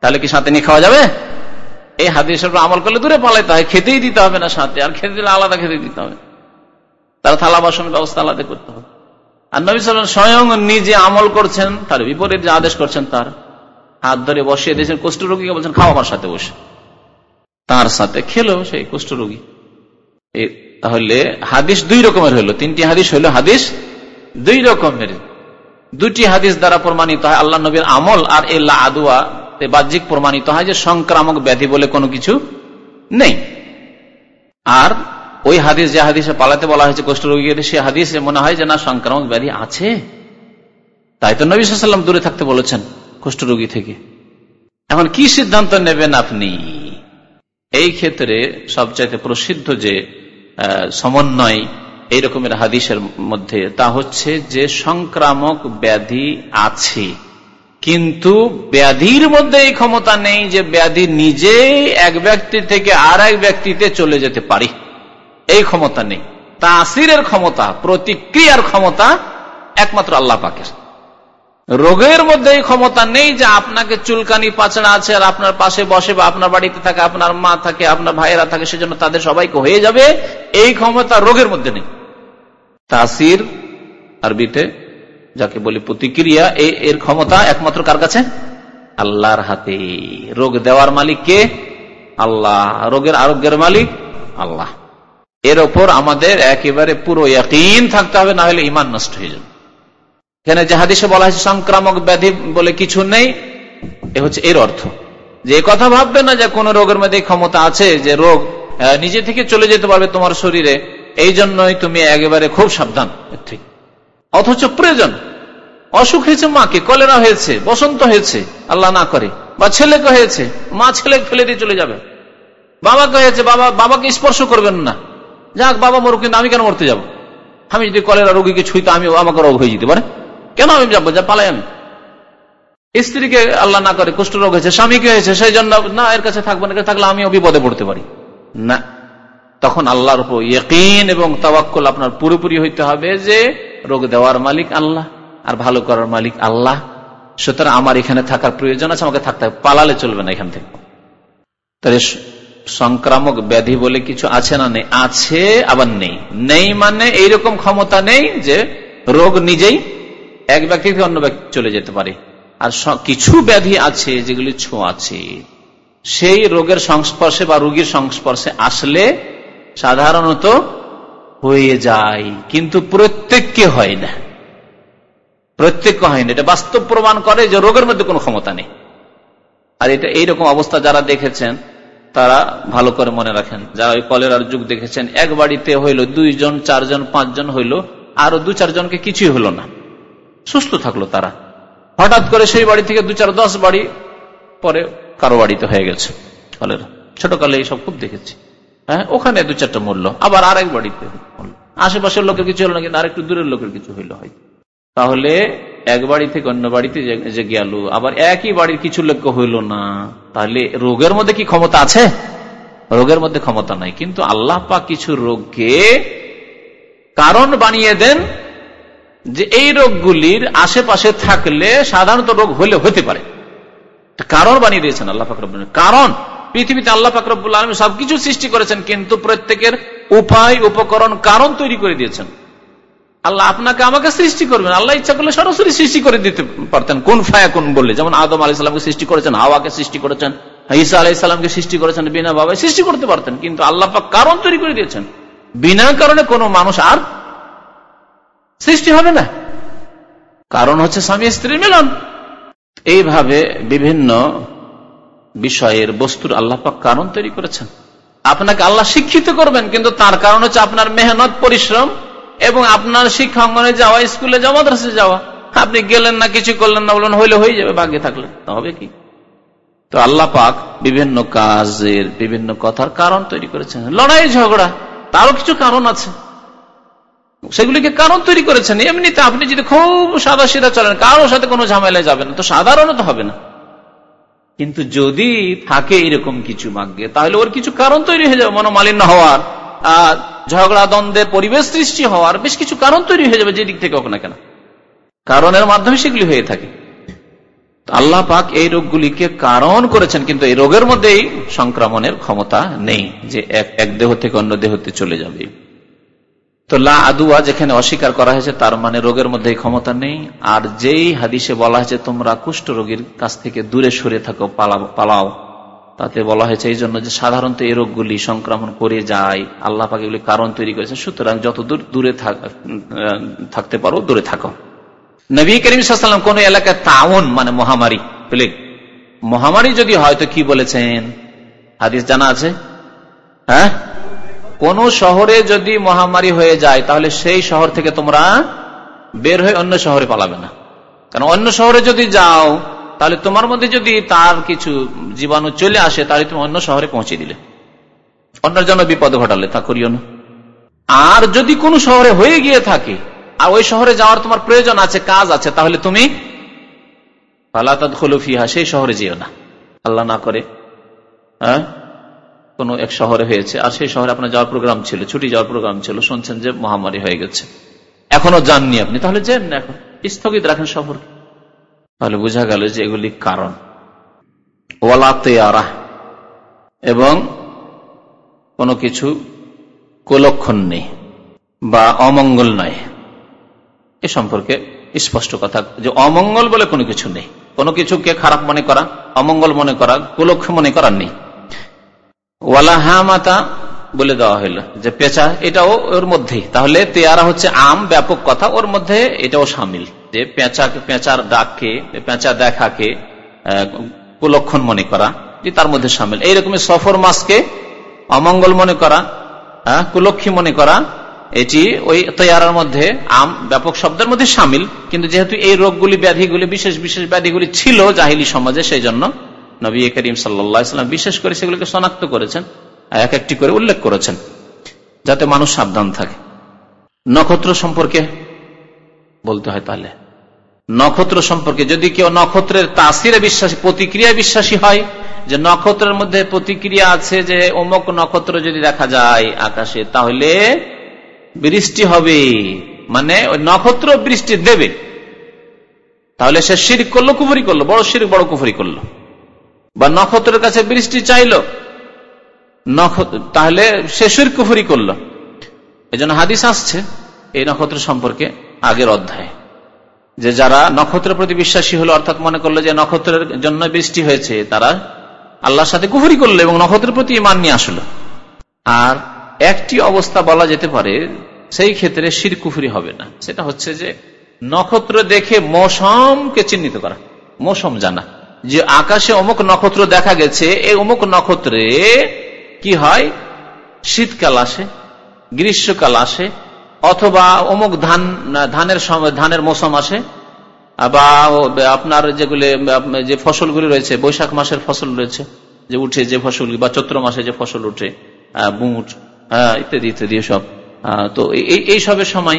তাহলে কি সাথে নিয়ে খাওয়া যাবে? এই হাদিসের আমল করলে দূরে পালাইতে হয়, খেতেই দিতে হবে না সাথে। আর খেতে দিলে আলাদা খেতে দিতে হবে। তার থালা বাসনের ব্যবস্থা আলাদা করতে হবে। আর নবী সাল্লাম স্বয়ং নিজে আমল করছেন, তার বিপরীত যে আদেশ করছেন তার। হাত ধরে বসিয়ে দিয়েছেন, কোষ্ঠ রোগীকে বলছেন, খাও আমার সাথে বসে। তার সাথে খেলো সেই কুষ্ঠরোগী তাহলে হাদিস দুই রকমের হলো। তিনটি হাদিস হইল হাদিস দুই রকমের। দুটি হাদিস দ্বারা প্রমাণিত হয় আল্লাহ নবীর আমল আর এল্লা আদুয়া বাহ্যিক প্রমাণিত হয় যে সংক্রামক ব্যাধি বলে কোনো কিছু নেই। আর ওই হাদিস যে হাদিসে পালাতে বলা হয়েছে কুষ্ঠরোগী সে হাদিসে মনে হয় যে না, সংক্রামক ব্যাধি আছে। তাই তো নবী সাল্লাম দূরে থাকতে বলেছেন কুষ্ঠরোগী থেকে। এখন কি সিদ্ধান্ত নেবেন আপনি? এই ক্ষেত্রে সবচাইতে প্রসিদ্ধ যে সমন্বয় এই রকমের হাদিসের মধ্যে, তা হচ্ছে যে সংক্রামক ব্যাধি আছে। কিন্তু ব্যাধির মধ্যে এই ক্ষমতা নেই যে ব্যাধি নিজে এক ব্যক্তি থেকে আর এক ব্যক্তিতে চলে যেতে পারি। এই ক্ষমতা নেই। তাসিরের ক্ষমতা, প্রতিক্রিয়ার ক্ষমতা একমাত্র আল্লাহ পাকের। রোগের মধ্যে এই ক্ষমতা নেই যে আপনাকে চুলকানি, পাচড়া আছে আর আপনার পাশে বসে বা আপনার বাড়িতে থাকে, আপনার মা থাকে, আপনার ভাইয়েরা থাকে, সেজন্য তাদের সবাইকে হয়ে যাবে এই ক্ষমতা রোগের মধ্যে নেই। তাসির আরবিতে যাকে বলি প্রতিক্রিয়া এর ক্ষমতা একমাত্র কার কাছে? আল্লাহর হাতে। রোগ দেওয়ার মালিক কে? আল্লাহ। রোগের আরোগ্যের মালিক আল্লাহ। এর ওপর আমাদের একেবারে পুরো একইন থাকতে হবে, না হলে ইমান নষ্ট হয়ে যাবে। এখানে যে হাদিসে বলা হয়েছে, সংক্রামক ব্যাধি বলে কিছু নেই, এ হচ্ছে এর অর্থ। যে কথা ভাববে না যে কোন রোগের মধ্যে ক্ষমতা আছে, যে রোগ নিজে থেকে চলে যেতে পারবে তোমার শরীরে এই জন্যই তুমি একেবারে খুব সাবধান ঠিক অথচ প্রয়োজন, অসুখ হয়েছে মাকে, কলেরা হয়েছে, বসন্ত হয়েছে, আল্লাহ না করে, বা ছেলেকে হয়েছে, মা ছেলে ফেলে দিয়ে চলে যাবে। বাবাকে হয়েছে, বাবা, বাবাকে স্পর্শ করবেন না। যাক, বাবা মরুক, কিন্তু আমি কেন মরতে যাব? আমি যদি কলেরা রোগীকে ছুঁই, তো আমি আমাকে রোগ হয়ে যেতে পারে। কেন আমি যাব? যা আমি স্ত্রীকে আল্লাহ না করে কুষ্ঠ রোগ হয়েছে, স্বামীকে হয়েছে, সেই জন্য না, এর কাছে থাকব না থাকলে আমিও বিপদে পড়তে পারি। না। তখন আল্লাহর উপর ইয়কিন এবং তাওয়াক্কুল আপনার পুরোপুরি হইতে হবে যে, রোগ দেওয়ার মালিক আল্লাহ আর ভালো করার মালিক আল্লাহ। সুতরাং আমার এখানে থাকার প্রয়োজন আছে, আমাকে থাকতে হবে। পালালে চলবে না এখান থেকে। তাহলে সংক্রামক ব্যাধি বলে কিছু আছে না নেই? আছে, আবার নেই। নেই মানে এইরকম ক্ষমতা নেই যে, রোগ নিজেই এক ব্যক্তি থেকে অন্য ব্যক্তি চলে যেতে পারে। আর কিছু ব্যাধি আছে যেগুলি আছে। সেই রোগের সংস্পর্শে বা রোগীর সংস্পর্শে আসলে সাধারণত হয়ে যায়। কিন্তু প্রত্যেককে হয় না। প্রত্যেককে হয় না। এটা বাস্তব প্রমাণ করে যে রোগের মধ্যে কোনো ক্ষমতা নেই। আর এটা এইরকম অবস্থা যারা দেখেছেন, তারা ভালো করে মনে রাখেন। যারা ওই কলেরার যুগ দেখেছেন, এক বাড়িতে হইল দুইজন, চারজন, পাঁচজন হইল আরও দু চারজনকে কিছুই হলো না। সুস্থ থাকল তারা। হঠাৎ করে সেই বাড়ি থেকে দু চার দশ বাড়ি পরে কারও বাড়িতে হয়ে গেছে। কলেরা ছোটকালে এইসব খুব দেখেছি। হ্যাঁ ওখানে দু চারটা মূল্য আবার আরেক বাড়িতে আশেপাশের লোকের কিছু হলো না কিন্তু আরেকটু দূরের লোকের কিছু হইল হয় তাহলে এক বাড়ি থেকে অন্য বাড়িতে যে গেল, আবার একই বাড়ির কিছু লোক হইল না। তাহলে রোগের মধ্যে কি ক্ষমতা আছে? রোগের মধ্যে ক্ষমতা নাই। কিন্তু আল্লাহ পা কিছু রোগকে কারণ বানিয়ে দেন যে এই রোগগুলির আশেপাশে থাকলে সাধারণত রোগ হলে হতে পারে। কারণ বানিয়ে দিয়েছেন আল্লাহ ফাকরব কারণ, পৃথিবীতে আল্লাহ ফাকরবুল্লা আলম সবকিছু সৃষ্টি করেছেন, কিন্তু প্রত্যেকের উপায়, উপকরণ, কারণ তৈরি করে দিয়েছেন। আল্লাহ আপনাকে আমাকে সৃষ্টি করবেন। আল্লাহ ইচ্ছা করলে সরাসরি সৃষ্টি করে দিতে পারতেন। কোন ফায়া, কোন বললে? যেমন আদম আলি সাল্লামকে সৃষ্টি করেছেন, হাওয়াকে সৃষ্টি করেছেন, ঈসা আলাহ ইসলামকে সৃষ্টি করেছেন, বিনা বাবায় সৃষ্টি করতে পারতেন। কিন্তু আল্লাহ পাক কারণ তৈরি করে দিয়েছেন। বিনা কারণে কোনো মানুষ আর সৃষ্টি হবে না। কারণ হচ্ছে স্বামী স্ত্রীর মিলন। এইভাবে বিভিন্ন বিষয়ের বস্তুর আল্লাহ পাক কারণ তৈরি করেছেন। আপনাকে আল্লাহ শিক্ষিত করবেন, কিন্তু তার কারণ হচ্ছে আপনার মেহনত, পরিশ্রম এবং আপনার শিক্ষাঙ্গনে যাওয়া, স্কুলে যাওয়া, মাদ্রাসে যাওয়া। আপনি গেলেন না, কিছু করলেন না, বললেন হইলে হয়ে যাবে, ভাগ্যে থাকলে। হবে কি? তো আল্লাহ পাক বিভিন্ন কাজের বিভিন্ন কথার কারণ তৈরি করেছেন। লড়াই, ঝগড়া, তারও কিছু কারণ আছে। সেগুলিকে কারণ তৈরি করেছেন। এমনিতে আপনি যদি খুব সাদা সিধা চলেন, কারোর সাথে কোনো ঝামেলায় যাবেন তো সাধারণত হবে না। কিন্তু যদি থাকে এরকম কিছু ভাগ্যে, তাহলে ওর কিছু কারণ তৈরি হয়ে যাবে, মনোমালিন্য হওয়ার ঝগড়া দ্বন্দ্বের পরিবেশ সৃষ্টি হওয়ার, বেশ কিছু কারণ তৈরি হয়ে যাবে যে দিক থেকে হোক না কেন। কারণের মাধ্যমে সেগুলি হয়ে থাকে। আল্লাহ পাক এই রোগগুলিকে কারণ করেছেন, কিন্তু এই রোগের মধ্যেই সংক্রমণের ক্ষমতা নেই, যে এক দেহ থেকে অন্য দেহতে চলে যাবে। তো লা আদুয়া যেখানে অস্বীকার করা হয়েছে, তার মানে রোগের মধ্যে ক্ষমতা নেই। আর যেই হাদিসে বলা হয়েছে, তোমরা কুষ্ঠ রোগীর কাছ থেকে দূরে সরে থাকো পালাও। তাতে বলা হয়েছে এই জন্য যে সাধারণত এই রোগগুলি সংক্রমণ করে যায়। আল্লাহ পাক কারণ তৈরি করেছে। সুতরাং যত দূর, দূরে থাকতে পারো, দূরে থাকো। নবী করিম সাল্লাম কোন এলাকায় তাউন মানে মহামারী প্লেগ মহামারী যদি হয় তো কি বলেছেন? হাদিস জানা আছে? হ্যাঁ? কোন শহরে যদি মহামারী হয়ে যায়, তাহলে সেই শহর থেকে তোমরা বের হয়ে অন্য শহরে পালাবে না। কারণ অন্য শহরে যদি যাও, তাহলে তোমার মধ্যে যদি তার কিছু জীবাণু চলে আসে, তাহলে তুমি অন্য শহরে পৌঁছে দিলে। অন্যের জন্য বিপদ ঘটালে, তা করিও না। আর যদি কোন শহরে হয়ে গিয়ে থাকে, আর ওই শহরে যাওয়ার তোমার প্রয়োজন আছে, কাজ আছে, তাহলে তুমি পালাতাদ খলুফিহা সেই শহরে যেও না। আল্লাহ না করে। হ্যাঁ? কোন এক শহরে হয়েছে। আর সেই শহরে আপনার যাওয়ার প্রোগ্রাম ছিল, ছুটি যাওয়ার প্রোগ্রাম ছিল, শুনছেন যে মহামারী হয়ে গেছে। এখনও যাননি আপনি, তাহলে যান এখন। স্থগিত রাখেন শহর। তাহলে বোঝা গেল যে এগুলি কারণ। ওয়ালাতে আরা এবং কোনো কিছু কুলক্ষণ নেই বা অমঙ্গল নয়। এ সম্পর্কে স্পষ্ট কথা যে অমঙ্গল বলে কোনো কিছু নেই। কোনো কিছুকে খারাপ মনে করা, অমঙ্গল মনে করা কুলক্ষ মনে করার নেই। ওয়ালা হামাতা বলে দেওয়া হইল যে পেঁচা, এটাও ওর মধ্যেই। তাহলে তেয়ারা হচ্ছে আম, ব্যাপক কথা, ওর মধ্যে এটাও সামিল। যে পেঁচাকে, পেঁচার ডাককে, পেঁচা দেখাকে কুলক্ষণ মনে করা তার মধ্যে সামিল। এইরকমের সফর মাসকে অমঙ্গল মনে করা কুলক্ষী মনে করা, এটি ওই তৈয়ারার মধ্যে আম, ব্যাপক শব্দের মধ্যে সামিল। কিন্তু যেহেতু এই রোগগুলি, ব্যাধিগুলি, বিশেষ বিশেষ ব্যাধিগুলি ছিল জাহিলি সমাজে, সেই জন্য নবী করিম সাল্লাম বিশেষ করে সেগুলিকে শনাক্ত করেছেন এক একটি করে উল্লেখ করেছেন, যাতে মানুষ সাবধান থাকে। নক্ষত্র সম্পর্কে বলতে হয় তাহলে। নক্ষত্র সম্পর্কে যদি কেউ নক্ষত্রের তাসিরে বিশ্বাসী প্রতিক্রিয়ায় বিশ্বাসী হয়, যে নক্ষত্রের মধ্যে প্রতিক্রিয়া আছে যে অমুক নক্ষত্র যদি দেখা যায় আকাশে, তাহলে বৃষ্টি হবে। মানে ওই নক্ষত্র বৃষ্টি দেবে। তাহলে সে শির করল, কুফরি করল, বড় শির বড় কুফরি করল। বা নক্ষত্রের কাছে বৃষ্টি চাইল তাহলে সে শির কুফরি করল। এই জন্য হাদিস আসছে এই নক্ষত্র সম্পর্কে আগের অধ্যায়। যে যারা নক্ষত্রের প্রতি বিশ্বাসী হলো, অর্থাৎ মনে করল যে নক্ষত্রের জন্য বৃষ্টি হয়েছে, তারা আল্লাহর সাথে কুফরি করল এবং নক্ষত্রের প্রতি ইমান নিয়ে আসলো। আর একটি অবস্থা বলা যেতে পারে, সেই ক্ষেত্রে শির কুফরি হবে না। সেটা হচ্ছে যে নক্ষত্র দেখে মৌসুমকে চিহ্নিত করা, মৌসম জানা। যে আকাশে অমুক নক্ষত্র দেখা গেছে, এই অমুক নক্ষত্রে কি হয়? শীতকাল আসে, গ্রীষ্মকাল আসে, অথবা অমুক ধান, ধানের সময় ধানের মৌসুম আসে, বা আপনার যেগুলি, যে ফসলগুলি রয়েছে, বৈশাখ মাসের ফসল রয়েছে, যে উঠে যে ফসল, বা চৈত্র মাসে যে ফসল উঠে বুট ইত্যাদি ইত্যাদি সব তো এই সবের সময়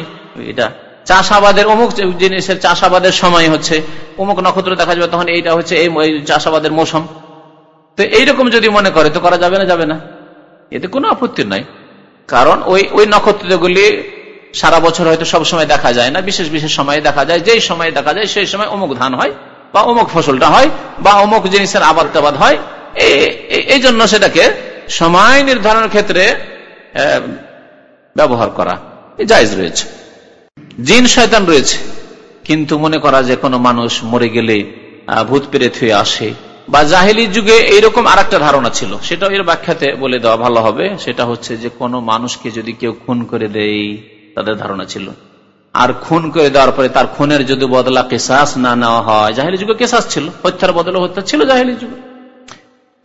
এটা চাষাবাদের, অমুক জিনিসের চাষাবাদের সময় হচ্ছে, অমুক নক্ষত্র দেখা যাবে, তখন এইটা হচ্ছে এই চাষাবাদের মৌসুম। তো এইরকম যদি মনে করে, তো করা যাবে না যাবে না। এতে কোনো আপত্তি নাই। কারণ ওই ওই নক্ষত্রগুলি সারা বছর হয়তো সব সময় দেখা যায় না, বিশেষ বিশেষ সময়ে দেখা যায়, যেই সময় দেখা যায়, সেই সময় অমুক ধান হয়, বা অমুক ফসলটা হয়, বা অমুক জিনিসের আবাদ টাবাদ হয় এই জন্য সেটাকে সময় নির্ধারণের ক্ষেত্রে ব্যবহার করা জায়জ রয়েছে। জিন শয়তান রয়েছে। কিন্তু মনে করা যে কোনো মানুষ মরে গেলে ভূত পেরে থুয়ে আসে। বা জাহেলি যুগে এইরকম আর একটা ধারণা ছিল। সেটা এর ব্যাখ্যাতে বলে দেওয়া ভালো হবে। সেটা হচ্ছে যে কোনো মানুষকে যদি কেউ খুন করে দেয়, তাদের ধারণা ছিল। আর খুন করে দেওয়ার পরে তার খুনের যদি বদলা কেসাস না নেওয়া হয়, জাহেলি যুগে কেসাস ছিল। হত্যার বদলে হত্যা ছিল জাহেলি যুগে।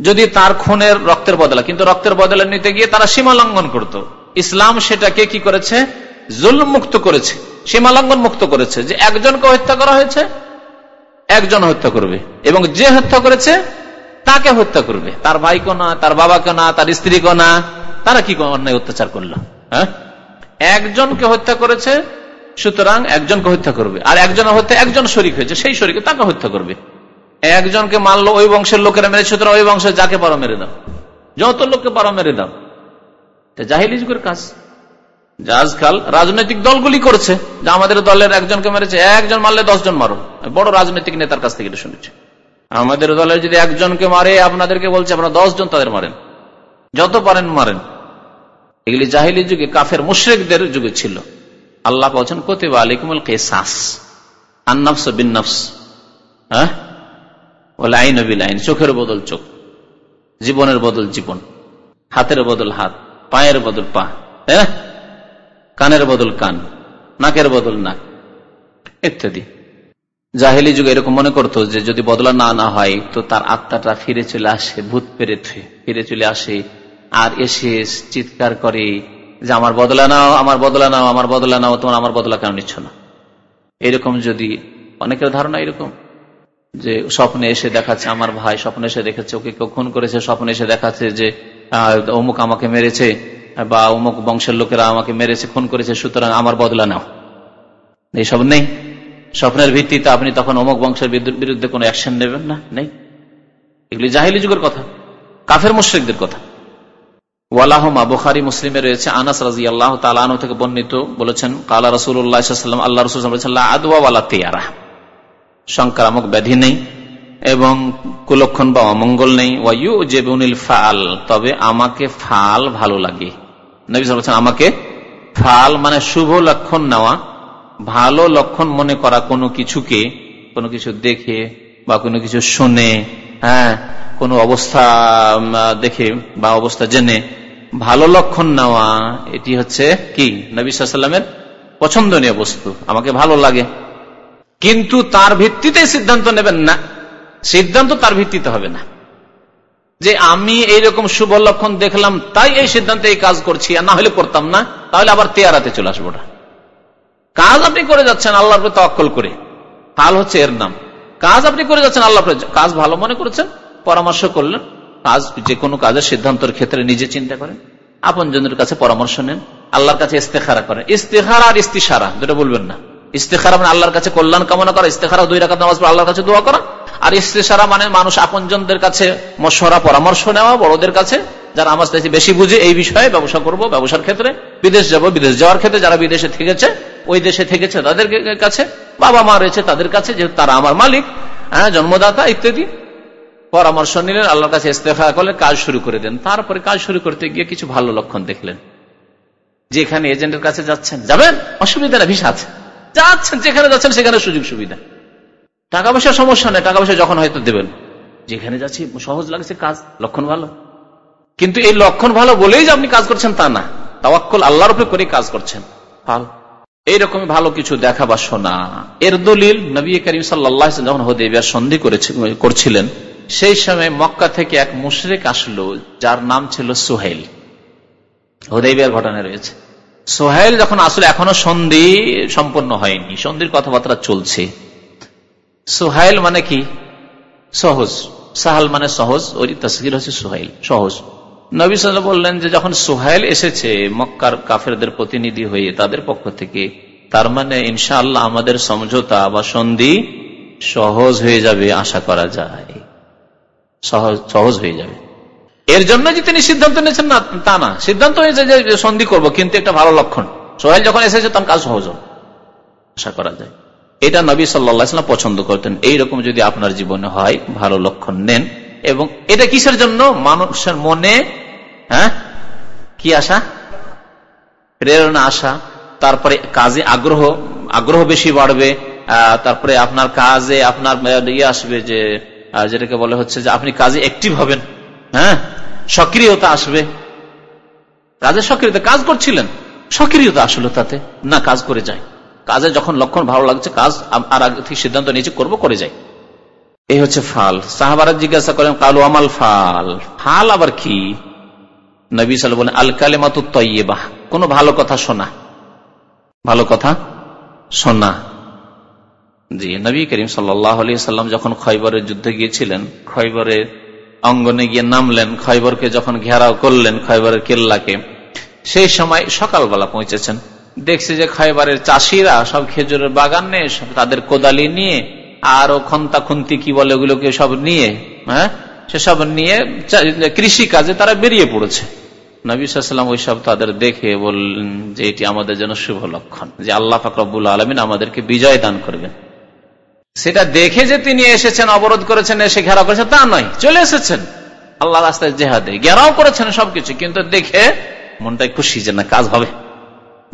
যদি তার খুনের রক্তের বদলা, কিন্তু রক্তের বদলা নিতে গিয়ে তারা সীমা লঙ্ঘন করত। ইসলাম সেটাকে কি করেছে? জুল মুক্ত করেছে। সীমা লঙ্ঘন মুক্ত করেছে যে একজনকে হত্যা করা হয়েছে, একজন হত্যা করবে। এবং যে হত্যা করেছে, তাকে হত্যা করবে। তার ভাইকে না, তার বাবাকে না, তার স্ত্রীকে না। তারা কি অন্যায় অত্যাচার করল? হ্যাঁ? একজনকে হত্যা করেছে, সুতরাং একজনকে হত্যা করবে। আর একজনের হত্যা একজন শরিক হয়েছে, সেই শরিকে তাকে হত্যা করবে। একজনকে মানলো ওই বংশের লোকেরা মেরে সুতরাং ওই বংশের যাকে পারো মেরে দাও। যত লোককে পারো মেরে দাও। জাহিলি যুগের কাজ। আজকাল রাজনৈতিক দলগুলি করছে, যে আমাদের দলের একজনকে মেরেছে, একজন মারলে দশজন মারো। বড় রাজনৈতিক নেতার কাছ থেকে এটা শুনেছি। আমাদের দলের যদি একজনকে মারে, আপনাদেরকে বলছে, আপনারা দশজন তাদের মারেন। যত পারেন মারেন। এগুলি জাহিলি যুগে, কাফের মুশ্রেকদের যুগে ছিল। আল্লাহ বলছেন, কোতেবা আলিকুমুল কেসাস, আন্নাফস বিন্নাফস। হ্যাঁ? বলে আইন আইন চোখের বদল চোখ, জীবনের বদল জীবন, হাতের বদল হাত, পায়ের বদল পা না? কানের বদল কান, নাকের বদল নাক, ইত্যাদি। জাহেলি যুগে এরকম মনে করতো যে যদি বদলা না না হয়, তো তার আত্মাটা ফিরে চলে আসে, ভূত পেরে ফিরে চলে আসে, আর এসে চিৎকার করে যে, আমার বদলা নাও, আমার বদলা নাও, আমার বদলা নাও, তোমার আমার বদলা কেন নিচ্ছ না? এরকম যদি, অনেকের ধারণা এরকম, যে স্বপ্নে এসে দেখাচ্ছে, আমার ভাই স্বপ্নে এসে দেখেছে, ওকে কেউ খুন করেছে, স্বপ্নে এসে দেখাচ্ছে যে অমুক আমাকে মেরেছে বা অমুক বংশের লোকেরা আমাকে মেরেছে, খুন করেছে, সুতরাং আমার বদলা নাও। এইসব নেই। স্বপ্নের ভিত্তিতে আপনি তখন অমুক বংশের বিরুদ্ধে কোনো অ্যাকশন নেবেন না? নেই। এগুলি জাহিলি যুগের কথা, কাফের মুশ্রিকদের কথা। ওয়ালাহমা, বুখারি, মুসলিমে রয়েছে। আনাস রাজি আল্লাহ তালু থেকে বর্ণিত বলেছেন, কালা রসুল্লাহাম আল্লাহ রসুল আদওয়ালা তেয়ারা। সংক্রামক ব্যাধি নেই এবং কুলক্ষণ বা অমঙ্গল নেই। ওয়াইউ যে ফাল, তবে আমাকে ফাল ভালো লাগে। নবী আমাকে ফাল মানে শুভ লক্ষণ নেওয়া, ভালো লক্ষণ মনে করা কোনো কিছুকে, কোনো কিছু দেখে বা কোনো কিছু শুনে হ্যাঁ কোনো অবস্থা দেখে বা অবস্থা জেনে ভালো লক্ষণ নেওয়া, এটি হচ্ছে কি? নবী পছন্দনীয় বস্তু। আমাকে ভালো লাগে। কিন্তু তার ভিত্তিতে সিদ্ধান্ত নেবেন না। সিদ্ধান্ত তার ভিত্তিতে হবে না। যে আমি এইরকম শুভ লক্ষণ দেখলাম, তাই এই সিদ্ধান্তে এই কাজ করছি, আর না হলে করতাম না, তাহলে আবার তেয়ারাতে চলে আসব না কাজ আপনি করে যাচ্ছেন আল্লাহর তক্কল করে। কাল হচ্ছে এর নাম। কাজ আপনি করে যাচ্ছেন আল্লাহ কাজ ভালো মনে করেছেন, পরামর্শ করলেন, কাজ যে কোনো কাজের সিদ্ধান্তের ক্ষেত্রে নিজে চিন্তা করেন আপন জনের কাছে পরামর্শ নেন, আল্লাহর কাছে ইস্তেখারা করেন। ইস্তেখারা আর ইস্তিসারা যেটা বলবেন না। ইস্তেখারা মানে আল্লাহর কাছে কল্যাণ কামনা করা, ইস্তেখারা দুই রাখাত নামাজ আল্লাহর কাছে দোয়া করা আর ইস্তেসারা মানে মানুষ আপনজনদের কাছে মশরা পরামর্শ নেওয়া, বড়দের কাছে যারা আমার বেশি বুঝে এই বিষয়ে ব্যবসা করব, ব্যবসার ক্ষেত্রে, বিদেশ যাব, বিদেশ যাওয়ার ক্ষেত্রে যারা বিদেশে থেকেছে, ওই দেশে থেকেছে তাদের কাছে, বাবা মা রয়েছে তাদের কাছে, যেহেতু তারা আমার মালিক হ্যাঁ জন্মদাতা ইত্যাদি। পরামর্শ নিলেন, আল্লাহর কাছে ইস্তেফা করলে কাজ শুরু করে দেন। তারপরে কাজ শুরু করতে গিয়ে কিছু ভালো লক্ষণ দেখলেন। যেখানে এজেন্টের কাছে যাচ্ছেন, যাবেন? অসুবিধা না ভিসা আছে। যাচ্ছেন, যেখানে যাচ্ছেন, সেখানে সুযোগ সুবিধা টাকা পয়সার সমস্যা নেই, টাকা পয়সা যখন হয়তো দেবেন। যেখানে যাচ্ছি, সহজ লাগছে কাজ, লক্ষণ ভালো। কিন্তু এই লক্ষণ ভালো বলেই যে আপনি কাজ করছেন তা না। তাওয়াক্কল আল্লাহর উপরে করে কাজ করছেন। ভালো এইরকম ভালো কিছু দেখা বা শোনা। এর দলিল নবী করিম সাল্লাহ যখন হদেবিয়ার সন্ধি করছিলেন, সেই সময় মক্কা থেকে এক মুশরেক আসলো, যার নাম ছিল সোহেল। হদেবিয়ার ঘটনা রয়েছে। সোহেল যখন আসলে, এখনও সন্ধি সম্পন্ন হয়নি। সন্ধির কথাবার্তা চলছে। সোহেল মানে কি? সহজ। সাহাল মানে সহজ। ওই তসগির হচ্ছে সোহেল সহজ। নবী সাল্লাহ বললেন যে, যখন সোহেল এসেছে মক্কার কাফেরদের প্রতিনিধি হয়ে তাদের পক্ষ থেকে, তার মানে ইনশাআল্লাহ আমাদের সমঝোতা বা সন্ধি সহজ হয়ে যাবে, আশা করা যায়। সহজ সহজ হয়ে যাবে। এর জন্য যে তিনি সিদ্ধান্ত নিয়েছেন না, তা না। সিদ্ধান্ত হয়েছে যে সন্ধি করব, কিন্তু একটা ভালো লক্ষণ। সোহেল যখন এসেছে, তখন কাজ সহজ আশা করা যায়। এটা নবী সাল্লাম পছন্দ করতেন। এইরকম যদি আপনার জীবনে হয়, ভালো লক্ষণ নেন। এবং এটা কিসের জন্য? মানুষের মনে হ্যাঁ? কি আসা প্রেরণা আসা তারপরে কাজে আগ্রহ আগ্রহ বেশি বাড়বে। তারপরে আপনার কাজে আপনার ইয়ে আসবে যে যেটাকে বলে হচ্ছে যে আপনি কাজে অ্যাক্টিভ হবেন। হ্যাঁ? সক্রিয়তা আসবে। কাজে সক্রিয়তা, কাজ করছিলেন। সক্রিয়তা আসলো তাতে। না, কাজ করে যায়। কাজে যখন লক্ষণ ভালো লাগছে, কাজ আর আগে সিদ্ধান্ত নিয়েছে, করব, করে যায় এই হচ্ছে ফাল। সাহাবারা জিজ্ঞাসা করেন কালু আমাল ফাল। ফাল আবার কি? নবী সাল বলেন, আল কালেমাতু তৈবাহ কোন ভালো কথা শোনা। ভালো কথা শোনা। জি, নবী করিম সাল্লাম যখন খৈবরের যুদ্ধে গিয়েছিলেন খৈবরের অঙ্গনে গিয়ে নামলেন খৈবরকে যখন ঘেরাও করলেন খৈবরের কেল্লাকে, সেই সময় সকালবেলা পৌঁছেছেন। দেখছে যে খৈবরের চাষিরা সব খেজুরের বাগান নিয়ে তাদের কোদালি নিয়ে আরও খন্তা খুন্তি কি বলে ওগুলোকে সব নিয়ে হ্যাঁ? সেসব নিয়ে কৃষি কাজে তারা বেরিয়ে পড়েছে। নবীলাম ওইসব তাদের দেখে বললেন যে এটি আমাদের জন্য শুভ লক্ষণ, যে আল্লাহ ফাকরবুল আলমিন আমাদেরকে বিজয় দান করবেন। সেটা দেখে যে তিনি এসেছেন, অবরোধ করেছেন, এসে ঘেরাও করেছেন, তা নয়, চলে এসেছেন। আল্লাহ রাস্তায় জেহাদে, ঘেরাও করেছেন সবকিছু, কিন্তু দেখে মনটাই খুশি যে না, কাজ হবে।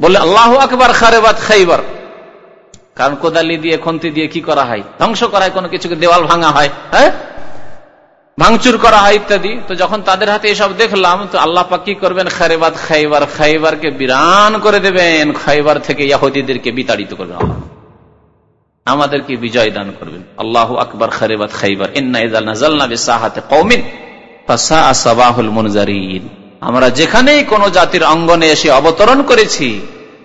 বলে আল্লাহ আকবর খারেবাদ খাইবার। কারণ কোদালি দিয়ে, খন্তি দিয়ে কি করা হয়? ধ্বংস করা হয়, কোনো কিছুকে দেওয়াল ভাঙা হয় হ্যাঁ? ভাঙচুর করা হয় ইত্যাদি। তো যখন তাদের হাতে এসব দেখলাম, তো আল্লাহ পাক কি করবেন? খারেবাদ খাইবার, খাইবারকে বিরান করে দেবেন। খাইবার থেকে ইয়াহুদিদেরকে বিতাড়িত করবেন আল্লাহ। আমাদেরকে বিজয় দান করবেন। আল্লাহ আকবর খারেবাদ খাইবার। কৌমিন আমরা যেখানেই কোন জাতির অঙ্গনে এসে অবতরণ করেছি,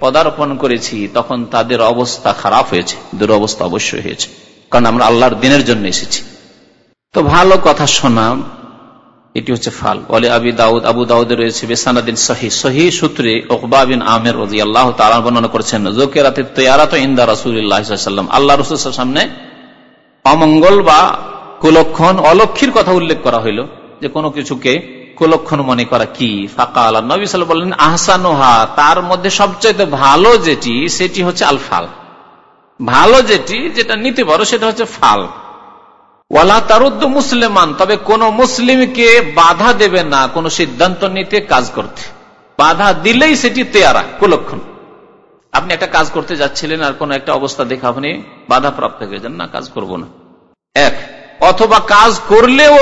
পদার্পণ করেছি, তখন তাদের অবস্থা খারাপ হয়েছে, দুরবস্থা অবশ্যই হয়েছে, কারণ আমরা আল্লাহর দিনের জন্য এসেছি। তো ভালো কথা শোনা, এটি হচ্ছে ফাল। বলে আবি দাউদ, আবু দাউদে রয়েছে বেসানাদিন সহি সহি সূত্রে ওকবাবিন আমের রাজি আল্লাহ তালা বর্ণনা করেছেন জোকেরাতে তৈয়ারাত ইন্দা রাসুল্লাহাম আল্লাহ রসুল সামনে অমঙ্গল বা কুলক্ষণ, অলক্ষীর কথা উল্লেখ করা হইল যে কোনো কিছুকে কুলক্ষণ মনে করা কি? ফাঁকা আল্লাহ নবী সাল বললেন আহসানোহা, তার মধ্যে সবচেয়ে ভালো যেটি, সেটি হচ্ছে আল ফাল ভালো যেটি, যেটা নিতে পারো সেটা হচ্ছে ফাল। ওয়ালা তারুদ্দ মুসলিমান, তবে কোন মুসলিমকে বাধা দেবে না, কোন সিদ্ধান্ত নিতে, কাজ করতে। বাধা দিলেই সেটি তেয়ারা কুলক্ষণ আপনি একটা কাজ করতে যাচ্ছিলেন আর কোন একটা অবস্থা দেখে আপনি বাধা প্রাপ্ত হয়ে যান না, কাজ করব না। এক, অথবা কাজ করলেও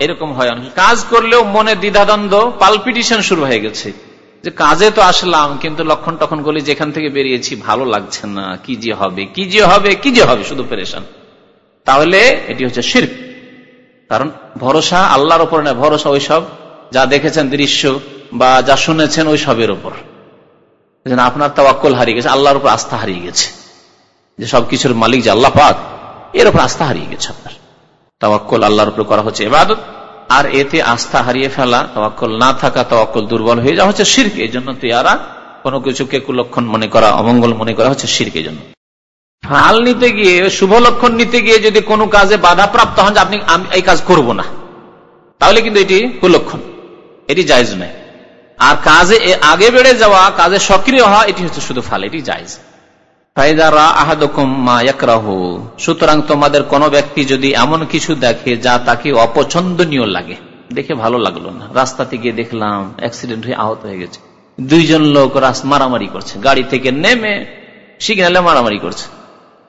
এরকম হয় অনেক। কাজ করলেও মনে দ্বিধাদ্বন্দ্ব, পালপিটিশন শুরু হয়ে গেছে। যে কাজে তো আসলাম, কিন্তু লক্ষণ তখন গলি যেখান থেকে বেরিয়েছি, ভালো লাগছে না। কি যে হবে? কি যে হবে? কি যে হবে? শুধু পেরেশান। তাহলে এটি হচ্ছে শির্ক। কারণ ভরসা আল্লাহর ওপর নয়, ভরসা ওই সব যা দেখেছেন দৃশ্য বা যা শুনেছেন ওই সবের ওপর আপনার তাওয়াক্কল হারিয়ে গেছে, আল্লাহর উপর আস্থা হারিয়ে গেছে। যে সবকিছুর মালিক যে আল্লাহ পাক, এর উপর আস্থা হারিয়ে গেছে আপনার। তাওয়াক্কল আল্লাহর উপর করা হচ্ছে এবাদত আর এতে আস্থা হারিয়ে ফেলা, তাওয়াক্কল না থাকা, তাওয়াক্কল দুর্বল হয়ে যাওয়া হচ্ছে শির্ক। এই জন্য তেয়ারা কোনো কিছুকে কুলক্ষণ মনে করা, অমঙ্গল মনে করা হচ্ছে শির্ক এই জন্য ফাল নিতে গিয়ে, শুভ লক্ষণ নিতে গিয়ে যদি কোনো কাজে বাধা প্রাপ্ত হন যে আপনি, আমি এই কাজ করব না, তাহলে কিন্তু এটি কুলক্ষণ, এটি জায়জ নয়। আর কাজে আগে বেড়ে যাওয়া, কাজে সক্রিয় হওয়া, এটি হচ্ছে শুধু ফাল, এটি জায়জ। সুতরাং তোমাদের কোন ব্যক্তি যদি এমন কিছু দেখে যা তাকে অপছন্দনীয় লাগে, দেখে ভালো লাগল না। রাস্তাতে গিয়ে দেখলাম অ্যাক্সিডেন্ট হয়ে আহত হয়ে গেছে। দুইজন লোক রাস মারামারি করছে। গাড়ি থেকে নেমে সিগনালে মারামারি করছে।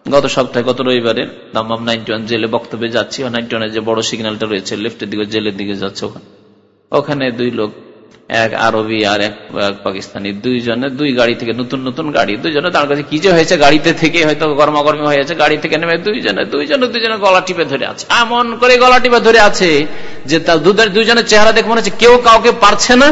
গত সপ্তাহে, গত রবিবারে দাম্মাম নাইনটি ওয়ান জেলে বক্তব্যে যাচ্ছি। নাইনটি ওয়ানের যে বড় সিগন্যালটা রয়েছে লেফটের দিকে, জেলের দিকে যাচ্ছে ওখানে। ওখানে দুই লোক এক আরবি আর এক পাকিস্তানি। দুইজনে দুই গাড়ি থেকে নতুন নতুন গাড়ি। দুইজনে তার কাছে কি যে হয়েছে গাড়িতে থেকে হয়তো গরমাগরমি হয়ে হয়েছে গাড়ি থেকে নেমে দুইজনে দুইজনে দুইজনে গলা টিপে ধরে আছে। এমন করে গলা টিপে ধরে আছে যে তার দুইজনের চেহারা দেখে মনে হচ্ছে কেউ কাউকে পারছে না।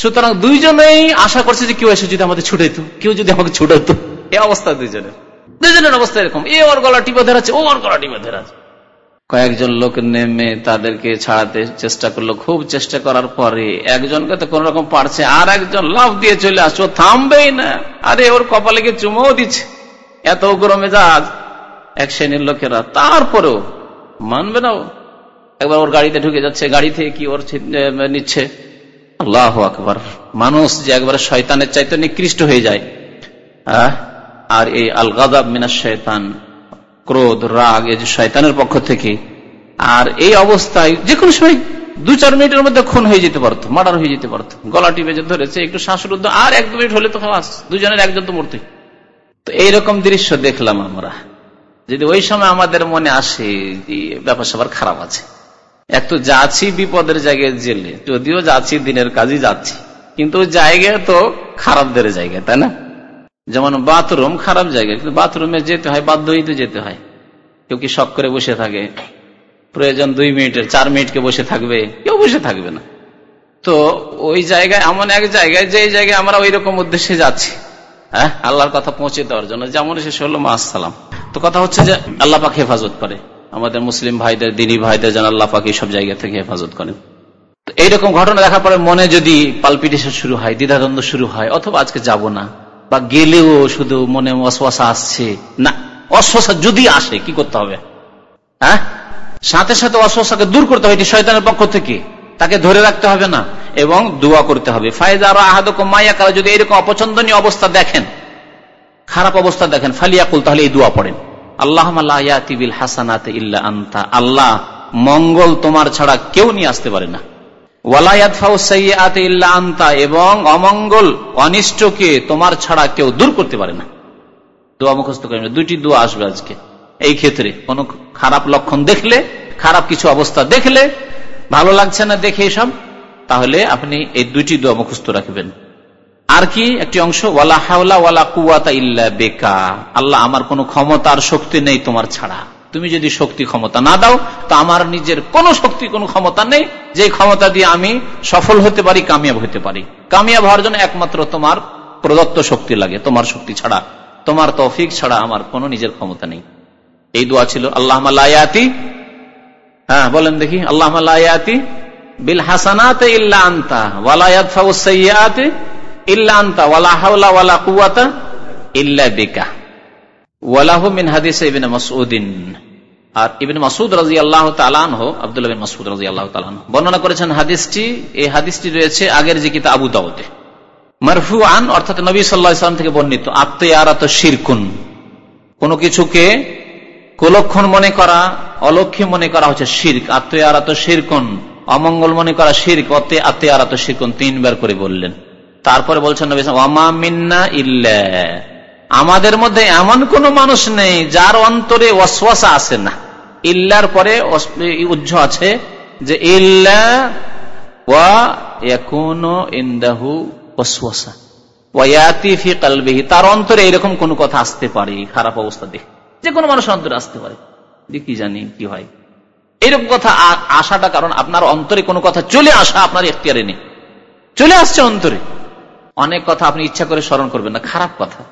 সুতরাং দুইজনেই আশা করছে যে কেউ এসে যদি আমাদের ছুটাইতো কেউ যদি আমাকে ছুটাইতো। এই অবস্থা দুইজনের। দুজনের অবস্থা এরকম। এ ওর গলা টিপে ধরাচ্ছে ও ওর গলা টিপে ধরাচ্ছে কয়েকজন লোক নেমে তাদেরকে ছাড়াতে চেষ্টা করল। খুব চেষ্টা করার পরে একজনকে তো কোন রকম পারছে, আর একজন লাভ দিয়ে চলে আসছো থামবেই না। আরে, ওর কপালে গিয়ে চুমো দিচ্ছে? এত গরমে মেজাজ। এক শ্রেণির লোকেরা তারপরেও মানবে না একবার ওর গাড়িতে ঢুকে যাচ্ছে, গাড়ি থেকে কি ওর নিচ্ছে? আল্লাহ আকবর। মানুষ যে একবার শয়তানের চাইতে নিকৃষ্ট হয়ে যায়। আর এই আল গাদাব মিনা শয়তান ক্রোধ, রাগ যে শয়তানের পক্ষ থেকে, আর এই অবস্থায় যে কোনো সময় দু চার মিনিটের মধ্যে খুন হয়ে যেতে পারতো, মার্ডার হয়ে যেতে পারতো। গলা টিপে যে ধরেছে, একটু শ্বাসরুদ্ধ আর এক দু মিনিট হলে তো খাওয়াস দুজনের একজন তো মূর্তি তো এইরকম দৃশ্য দেখলাম আমরা। যদি ওই সময় আমাদের মনে আসে যে ব্যাপার সবার খারাপ আছে এক তো যাচ্ছি বিপদের জায়গায় জেলে, যদিও যাচ্ছি দিনের কাজই যাচ্ছি, কিন্তু জায়গা তো খারাপদের জায়গা, তাই না? যেমন বাথরুম খারাপ জায়গা, কিন্তু বাথরুমে যেতে হয়, বাধ্য হইতে যেতে হয়। কেউ কি শখ করে বসে থাকে? প্রয়োজন দুই মিনিটের, চার মিনিটকে বসে থাকবে, কেউ বসে থাকবে না। তো ওই জায়গায়, এমন এক জায়গায় যে জায়গায় আমরা ওই রকম উদ্দেশ্যে যাচ্ছি হ্যাঁ? আল্লাহর কথা পৌঁছে দেওয়ার জন্য। যেমন শেষ হলো আসসালাম। তো কথা হচ্ছে যে আল্লাহ পাক হেফাজত করে। আমাদের মুসলিম ভাইদের, দিনী ভাইদের যেন আল্লাহ পাক সব জায়গা থেকে হেফাজত করেন। এইরকম ঘটনা দেখার পরে মনে যদি পালপিটেশন শুরু হয়, দ্বিধাদ্বন্দ্ব শুরু হয়, অথবা আজকে যাব না বা গেলেও শুধু মনে অশ্বাসা আসছে? না, অশ্বাসা যদি আসে, কি করতে হবে? হ্যাঁ? সাথে সাথে অশ্বাসাকে দূর করতে হবে, এটি শয়তানের পক্ষ থেকে। তাকে ধরে রাখতে হবে না, এবং দোয়া করতে হবে। ফায়দা যদি এরকম অপছন্দনীয় অবস্থা দেখেন, খারাপ অবস্থা দেখেন, ফালিয়াকুল, তাহলে এই দোয়া পড়েন। আল্লাহ ইল্লা আন্তা। আল্লাহ মঙ্গল তোমার ছাড়া কেউ নিয়ে আসতে পারে না। আন্তা, এবং অমঙ্গল, অনিষ্টকে তোমার ছাড়া কেউ দূর করতে পারে না। দোয়া মুখস্থ করেন দুইটি দোয়া আসবে আজকে। এই ক্ষেত্রে কোন খারাপ লক্ষণ দেখলে, খারাপ কিছু অবস্থা দেখলে, ভালো লাগছে না দেখে এসব, তাহলে আপনি এই দুইটি দোয়া মুখস্থ রাখবেন। আর কি একটি অংশ? ওয়ালা হাওলা ওয়ালা কুয়াতা ইল্লা বেকা। আল্লাহ আমার কোনো ক্ষমতা আর শক্তি নেই তোমার ছাড়া। তুমি যদি শক্তি ক্ষমতা না দাও, তো আমার নিজের কোন শক্তি, কোন ক্ষমতা নেই। যে ক্ষমতা দিয়ে আমি সফল হতে পারি, কামিয়াব হতে পারি। কামিয়াব হওয়ার জন্য একমাত্র তোমার প্রদত্ত শক্তি লাগে, তোমার শক্তি ছাড়া। তোমার তৌফিক ছাড়া আমার কোনো নিজের ক্ষমতা নেই। এই দোয়া ছিল আল্লাহ আয়াতি হ্যাঁ বলেন দেখি আল্লাহ আয়াতি বিল হাসানাত ইল্লা আন্তা ওয়ালায়াত ইল্লা আন্তা ওয়ালা হাওলা ওয়ালা কুওয়াতা ইল্লা বিকা। ওয়ালাহু মিন ইবনে আর ইবনে রাদিয়াল্লাহু তাআলা আনহু, আব্দুল্লাহ বিন মাসউদ রাদিয়াল্লাহু তাআলা আনহু, বর্ণনা করেছেন হাদিসটি, এই হাদিসটি রয়েছে আগের যে কিতাব আবু দাউদে। মারফুআন, অর্থাৎ নবী সাল্লাল্লাহু আলাইহি সাল্লাম থেকে বর্ণিত শিরকুন। কোন কিছুকে কুলক্ষণ মনে করা, অলক্ষী মনে করা হচ্ছে শির্ক। আত্ময়ারাত শিরকুন, অমঙ্গল মনে করা শির্ক, অতে আত্ময়ারাত শিরকুন। তিনবার করে বললেন। তারপরে বলছেন নবী ওয়ামা মিন্না ইল্লা। আমাদের মধ্যে এমন কোন মানুষ নেই যার অন্তরে অশ্বাসা আছে না। ইল্লার পরে উজ্জ আছে যে ইল্লা তার অন্তরে এরকম কোন কথা আসতে পারে খারাপ অবস্থা দেখে। যে কোনো মানুষ অন্তরে আসতে পারে। কি জানি কি হয়। এরকম কথা আসাটা কারণ আপনার অন্তরে কোনো কথা চলে আসা আপনার এখতিয়ারে নেই। চলে আসছে অন্তরে। অনেক কথা আপনি ইচ্ছা করে স্মরণ করবেন না, খারাপ কথা।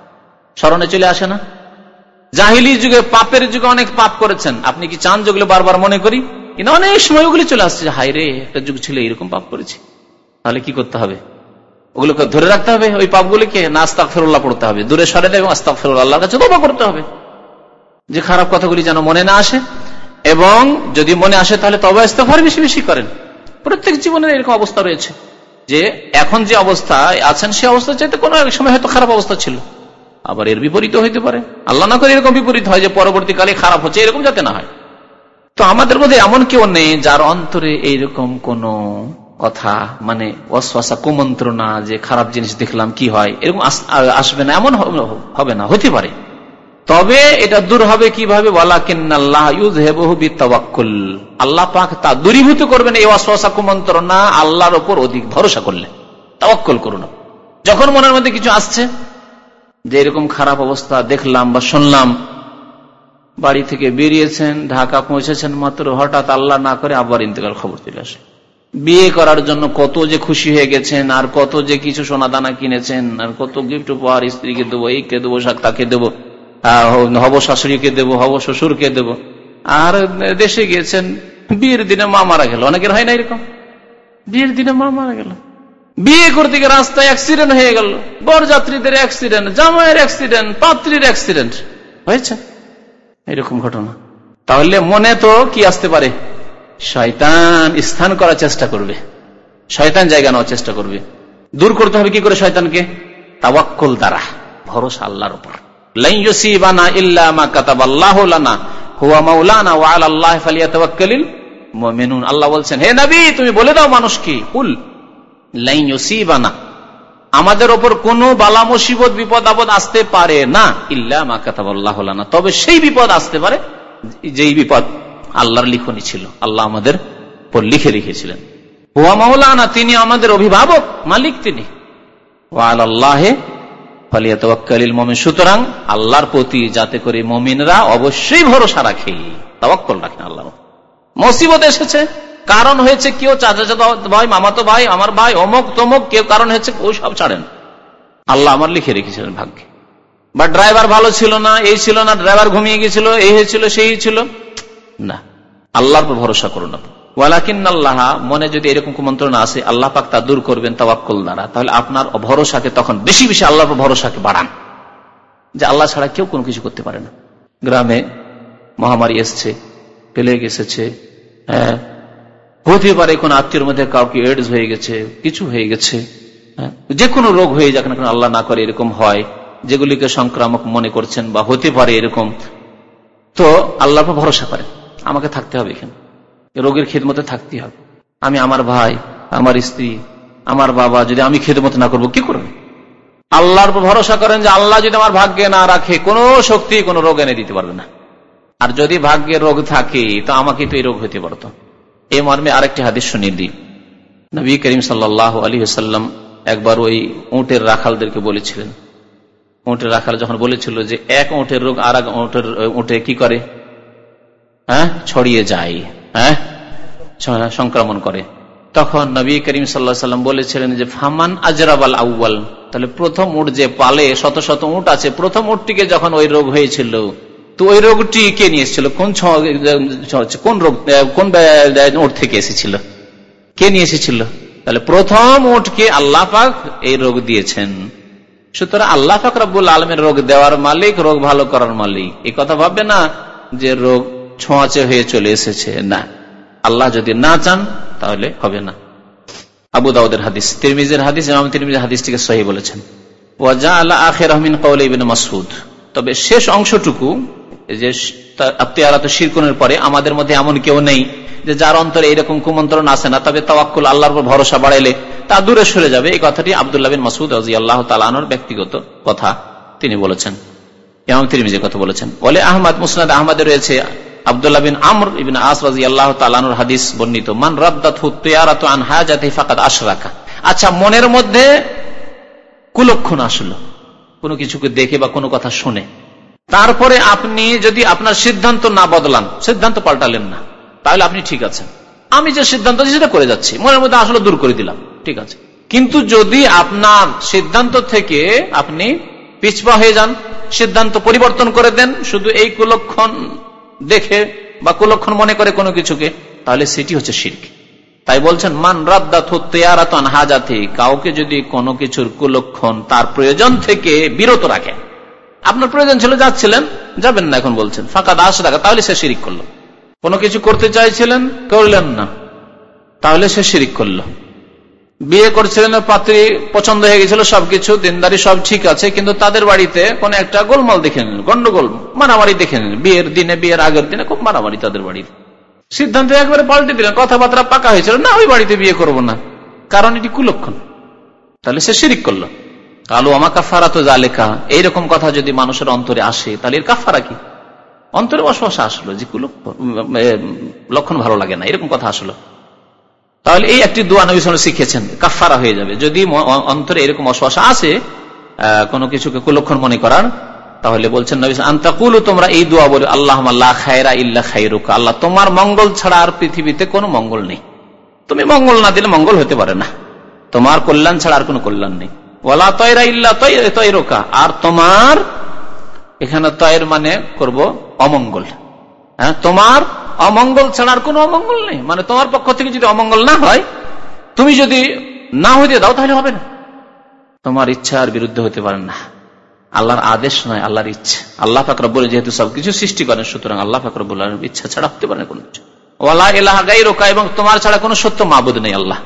স্মরণে চলে আসে না? জাহিলি যুগে, পাপের যুগে অনেক পাপ করেছেন। আপনি কি চান যেগুলো বারবার মনে করি? কিন্তু অনেক সময় ওগুলি চলে আসছে। হাই রে, একটা যুগ ছিল, এরকম পাপ করেছি। তাহলে কি করতে হবে? ওগুলোকে ধরে রাখতে হবে। ওই পাপগুলিকে না ফেরুল্লাহ পড়তে হবে। দূরে সরে দেবে আস্তাক ফেরুল্লাহর কাছে দবা করতে হবে। যে খারাপ কথাগুলি যেন মনে না আসে। এবং যদি মনে আসে, তাহলে তবে ইস্তফার বেশি বেশি করেন। প্রত্যেক জীবনের এরকম অবস্থা রয়েছে যে, এখন যে অবস্থা আছেন, সে অবস্থা চাইতে কোনো এক সময় হয়তো খারাপ অবস্থা ছিল। আবার এর বিপরীত হইতে পারে। আল্লাহ না করে এরকম বিপরীত হয় যে পরবর্তীকালে খারাপ হচ্ছে, এরকম যাতে না হয়। তো আমাদের মধ্যে এমন কেউ নেই যার অন্তরে এইরকম কোন কথা মানে অশ্বাসা কুমন্ত্রণা যে খারাপ জিনিস দেখলাম কি হয়, এরকম আসবে না, এমন হবে না, হতে পারে। তবে এটা দূর হবে কীভাবে? আল্লাহ পাক তা দূরীভূত করবেন এই অশ্বাসা কুমন্ত্রণা আল্লাহর ওপর অধিক ভরসা করলে। তাওয়াক্কল করুন। যখন মনের মধ্যে কিছু আসছে যে এরকম খারাপ অবস্থা দেখলাম বা শুনলাম, বাড়ি থেকে বেরিয়েছেন, ঢাকা পৌঁছেছেন মাত্র, হঠাৎ আল্লাহ না করে আবার ইন্তেকাল খবর চলে আসে। বিয়ে করার জন্য কত যে খুশি হয়ে গেছেন, আর কত যে কিছু সোনা দানা কিনেছেন, আর কত গিফট উপহার স্ত্রীকে দেবো, এইকে দেবো তাকে দেবো হব শাশুড়িকে দেবো, হব শ্বশুরকে দেবো। আর দেশে গিয়েছেন, বিয়ের দিনে মা মারা গেল। অনেকের হয় না এরকম? বিয়ের দিনে মা মারা গেল। বিয়ে করতে গিয়ে রাস্তায় অ্যাক্সিডেন্ট হয়ে গেল। বরযাত্রীদের অ্যাক্সিডেন্ট জামাইয়ের অ্যাক্সিডেন্ট পাত্রীর অ্যাক্সিডেন্ট হয়েছে? এরকম ঘটনা। তাহলে মনে তো কি আসতে পারে? শয়তান স্থান করার চেষ্টা করবে। শয়তান জায়গা নেওয়ার চেষ্টা করবে। দূর করতে হবে কি করে শয়তানকে? তাওয়াক্কল দ্বারা, ভরসা আল্লাহর উপর। আল্লাহ বলছেন, হে নবী, তুমি বলে দাও মানুষ কি কুল আমাদের ওপর কোন বালা, মুসিবত, বিপদ, আপদ আসতে পারে না। ইল্লা তবে সেই বিপদ আসতে পারে, যেই বিপদ আল্লাহর লিখনি ছিল। আল্লাহ আমাদের উপর লিখে রেখেছিলেন। হুয়া মাওলানা, তিনি আমাদের অভিভাবক, মালিক তিনি। সুতরাং আল্লাহর প্রতি যাতে করে মমিনরা অবশ্যই ভরসা রাখে। তাওয়াক্কল রাখেন আল্লাহ। মুসিবত এসেছে। কারণ হয়েছে কেউ চাচা ভাই, মামাতো ভাই, আমার ভাই, অমুক তমুক, কেউ কারণ হয়েছে ওই সব ছাড়েন। আল্লাহ আমার লিখে রেখেছিলেন ভাগ্যে। বা ড্রাইভার ভালো ছিল না, এই ছিল না, ড্রাইভার ঘুমিয়ে গেছিল, এই হয়েছিল, সেই ছিল। না, আল্লাহর উপর ভরসা করুন আপনি। আল্লাহ মনে যদি এরকম কুমন্ত্রণা আসে, আল্লাহ পাক তা দূর করবেন, তাওয়াক্কল দ্বারা, তাহলে আপনার ভরসাকে তখন বেশি বেশি আল্লাহর ভরসাকে বাড়ান। যে আল্লাহ ছাড়া কেউ কোনো কিছু করতে পারে না। গ্রামে মহামারী এসছে প্লেগ এসেছে হ্যাঁ হতে পারে কোন আত্মীয় মধ্যে কাউকে এডস হয়ে গেছে কিছু হয়ে গেছে হ্যাঁ, যে কোনো রোগ হয়ে যাক না আল্লাহ না করে এরকম হয় যেগুলিকে সংক্রামক মনে করছেন বা হতে পারে এরকম তো আল্লাহ ভরসা করে আমাকে থাকতে হবে এখানে। রোগের খেদমতে থাকতে হবে। আমি আমার ভাই আমার স্ত্রী আমার বাবা যদি আমি খেদমত না করব কি করবে? আল্লাহর ভরসা করেন যে আল্লাহ যদি আমার ভাগ্যে না রাখে কোনো শক্তি কোনো রোগ এনে দিতে পারবে না। আর যদি ভাগ্যে রোগ থাকে তো আমাকে তো এই রোগ হতে পারতো। এই মর্মে আরেকটি হাদিস শুনিয়ে দিই। নবী করিম সাল্লাহ আলী সাল্লাম একবার ওই উঁটের রাখালদেরকে বলেছিলেন। উঁটের রাখাল যখন বলেছিল যে এক উঁটের রোগ আর এক উঁটের উঁটে কি করে? হ্যাঁ? ছড়িয়ে যায়। হ্যাঁ? সংক্রমণ করে। তখন নবী করিম সাল্লা সাল্লাম বলেছিলেন যে, ফামান আজরাবাল আউ্বাল তাহলে প্রথম উঠ যে পালে, শত শত উঠ আছে, প্রথম উঠটিকে যখন ওই রোগ হয়েছিল তো ওই রোগটি কে নিয়ে এসেছিল কোন কোন রোগ কোন ওট থেকে এসেছিল? কে নিয়ে এসেছিল? তাহলে প্রথম ওটকে আল্লাহ পাক এই রোগ দিয়েছেন। সুতরাং আল্লাহ পাক রব্বুল আলমের রোগ দেওয়ার মালিক, রোগ ভালো করার মালিক। এই কথা ভাববে না যে রোগ ছোঁয়াচে হয়ে চলে এসেছে, না। আল্লাহ যদি না চান, তাহলে হবে না। আবু দাউদের হাদিস, তিরমিজের হাদিস, ইমাম তিরমিজের হাদিসটিকে সহি বলেছেন। ওয়াজা আল্লাহ আখের রহমিন কৌল ইবিন মাসুদ তবে শেষ অংশটুকু যে আত্মীয়ারাত শিরকুনের পরে, আমাদের মধ্যে এমন কেউ নেই যে যার অন্তরে এইরকম কুমন্ত্রণ আসে না। তবে তাওয়াক্কুল আল্লাহর উপর ভরসা বাড়াইলে তা দূরে সরে যাবে। এই কথাটি আবদুল্লাহ বিন মাসুদ রাজি আল্লাহ তালানোর ব্যক্তিগত কথা তিনি বলেছেন। এবং তিনি নিজের কথা বলেছেন। বলে আহমদ, মুসনাদ আহমদে রয়েছে আবদুল্লাহ বিন আমর ইবিন আস রাজি আল্লাহ তালানোর হাদিস বর্ণিত, মান রব্দাত হুত্তিয়ারাত আন হাজাতে ফাকাত আশরাকা। আচ্ছা মনের মধ্যে কুলক্ষণ আসলো। কোনো কিছুকে দেখে বা কোনো কথা শুনে। তারপরে আপনি যদি আপনার সিদ্ধান্ত না বদলান, সিদ্ধান্ত পাল্টালেন না, তাহলে আপনি ঠিক আছেন। আমি যে সিদ্ধান্ত সেটা করে যাচ্ছি। মনের মধ্যে আসলে দূর করে দিলাম, ঠিক আছে। কিন্তু যদি আপনার সিদ্ধান্ত থেকে আপনি পিছপা হয়ে যান, সিদ্ধান্ত পরিবর্তন করে দেন, শুধু এই কুলক্ষণ দেখে বা কুলক্ষণ মনে করে কোনো কিছুকে, তাহলে সেটি হচ্ছে শির্ক। তাই বলছেন, মান রাদ্দা থুয়ারাতন হাজাতে কাউকে যদি কোনো কিছুর কুলক্ষণ তার প্রয়োজন থেকে বিরত রাখে আপনার প্রয়োজন ছিল, যাচ্ছিলেন, যাবেন না এখন বলছেন। ফাঁকা দাস টাকা, তাহলে সে শিরিক করল। কোনো কিছু করতে চাইছিলেন, করলেন না। তাহলে সে শিরিক করল। বিয়ে করছিলেন, পাত্রী পছন্দ হয়ে গেছিল সবকিছু, দিনদারি সব ঠিক আছে, কিন্তু তাদের বাড়িতে কোন একটা গোলমাল দেখে নিন গন্ডগোল, মারামারি দেখে নিন বিয়ের দিনে, বিয়ের আগের দিনে খুব মারামারি তাদের বাড়িতে সিদ্ধান্ত একবারে পাল্টে দিলেন, কথাবার্তা পাকা হয়েছিল, না, ওই বাড়িতে বিয়ে করব না। কারণ এটি কুলক্ষণ। তাহলে সে শিরিক করল। কালু, আমা কাফারা তো জালেকা এইরকম কথা যদি মানুষের অন্তরে আসে, তাহলে এর কাফারা কি? অন্তরে অশ্বাসা আসলো, যে লক্ষণ ভালো লাগে না, এরকম কথা আসলো। তাহলে এই একটি দোয়া নবী শিখেছেন, কাফারা হয়ে যাবে। যদি অন্তরে এরকম অশ্বাসা আসে কোনো কিছুকে কুলক্ষণ মনে করার, তাহলে বলছেন নবী আন্তাকুল, তোমরা এই দোয়া বলে আল্লাহ আল্লাহ খায়রা ইল্লা খাইরুকা আল্লাহ, তোমার মঙ্গল ছাড়া আর পৃথিবীতে কোনো মঙ্গল নেই। তুমি মঙ্গল না দিলে মঙ্গল হতে পারে না। তোমার কল্যাণ ছাড়া আর কোনো কল্যাণ নেই। ওলা তয়রা ইল্লা আর তোমার, এখানে তয়ের মানে করব অমঙ্গল। হ্যাঁ তোমার অমঙ্গল ছাড়ার কোনো অমঙ্গল নেই। মানে তোমার পক্ষ থেকে যদি অমঙ্গল না হয়, তুমি যদি না হইতে দাও, তাহলে হবে না। তোমার ইচ্ছার বিরুদ্ধে হতে পারে না। আল্লাহর আদেশ নয়, আল্লাহর ইচ্ছা। আল্লাহ ফাকরাবুল যেহেতু সবকিছু সৃষ্টি করেন, সুতরাং আল্লাহ ফাকরাবুল ইচ্ছা ছাড়া হতে পারে কোনো কিছু। ওলা এলাহ গাই রোকা এবং তোমার ছাড়া কোনো সত্য মাবুদ নেই আল্লাহ।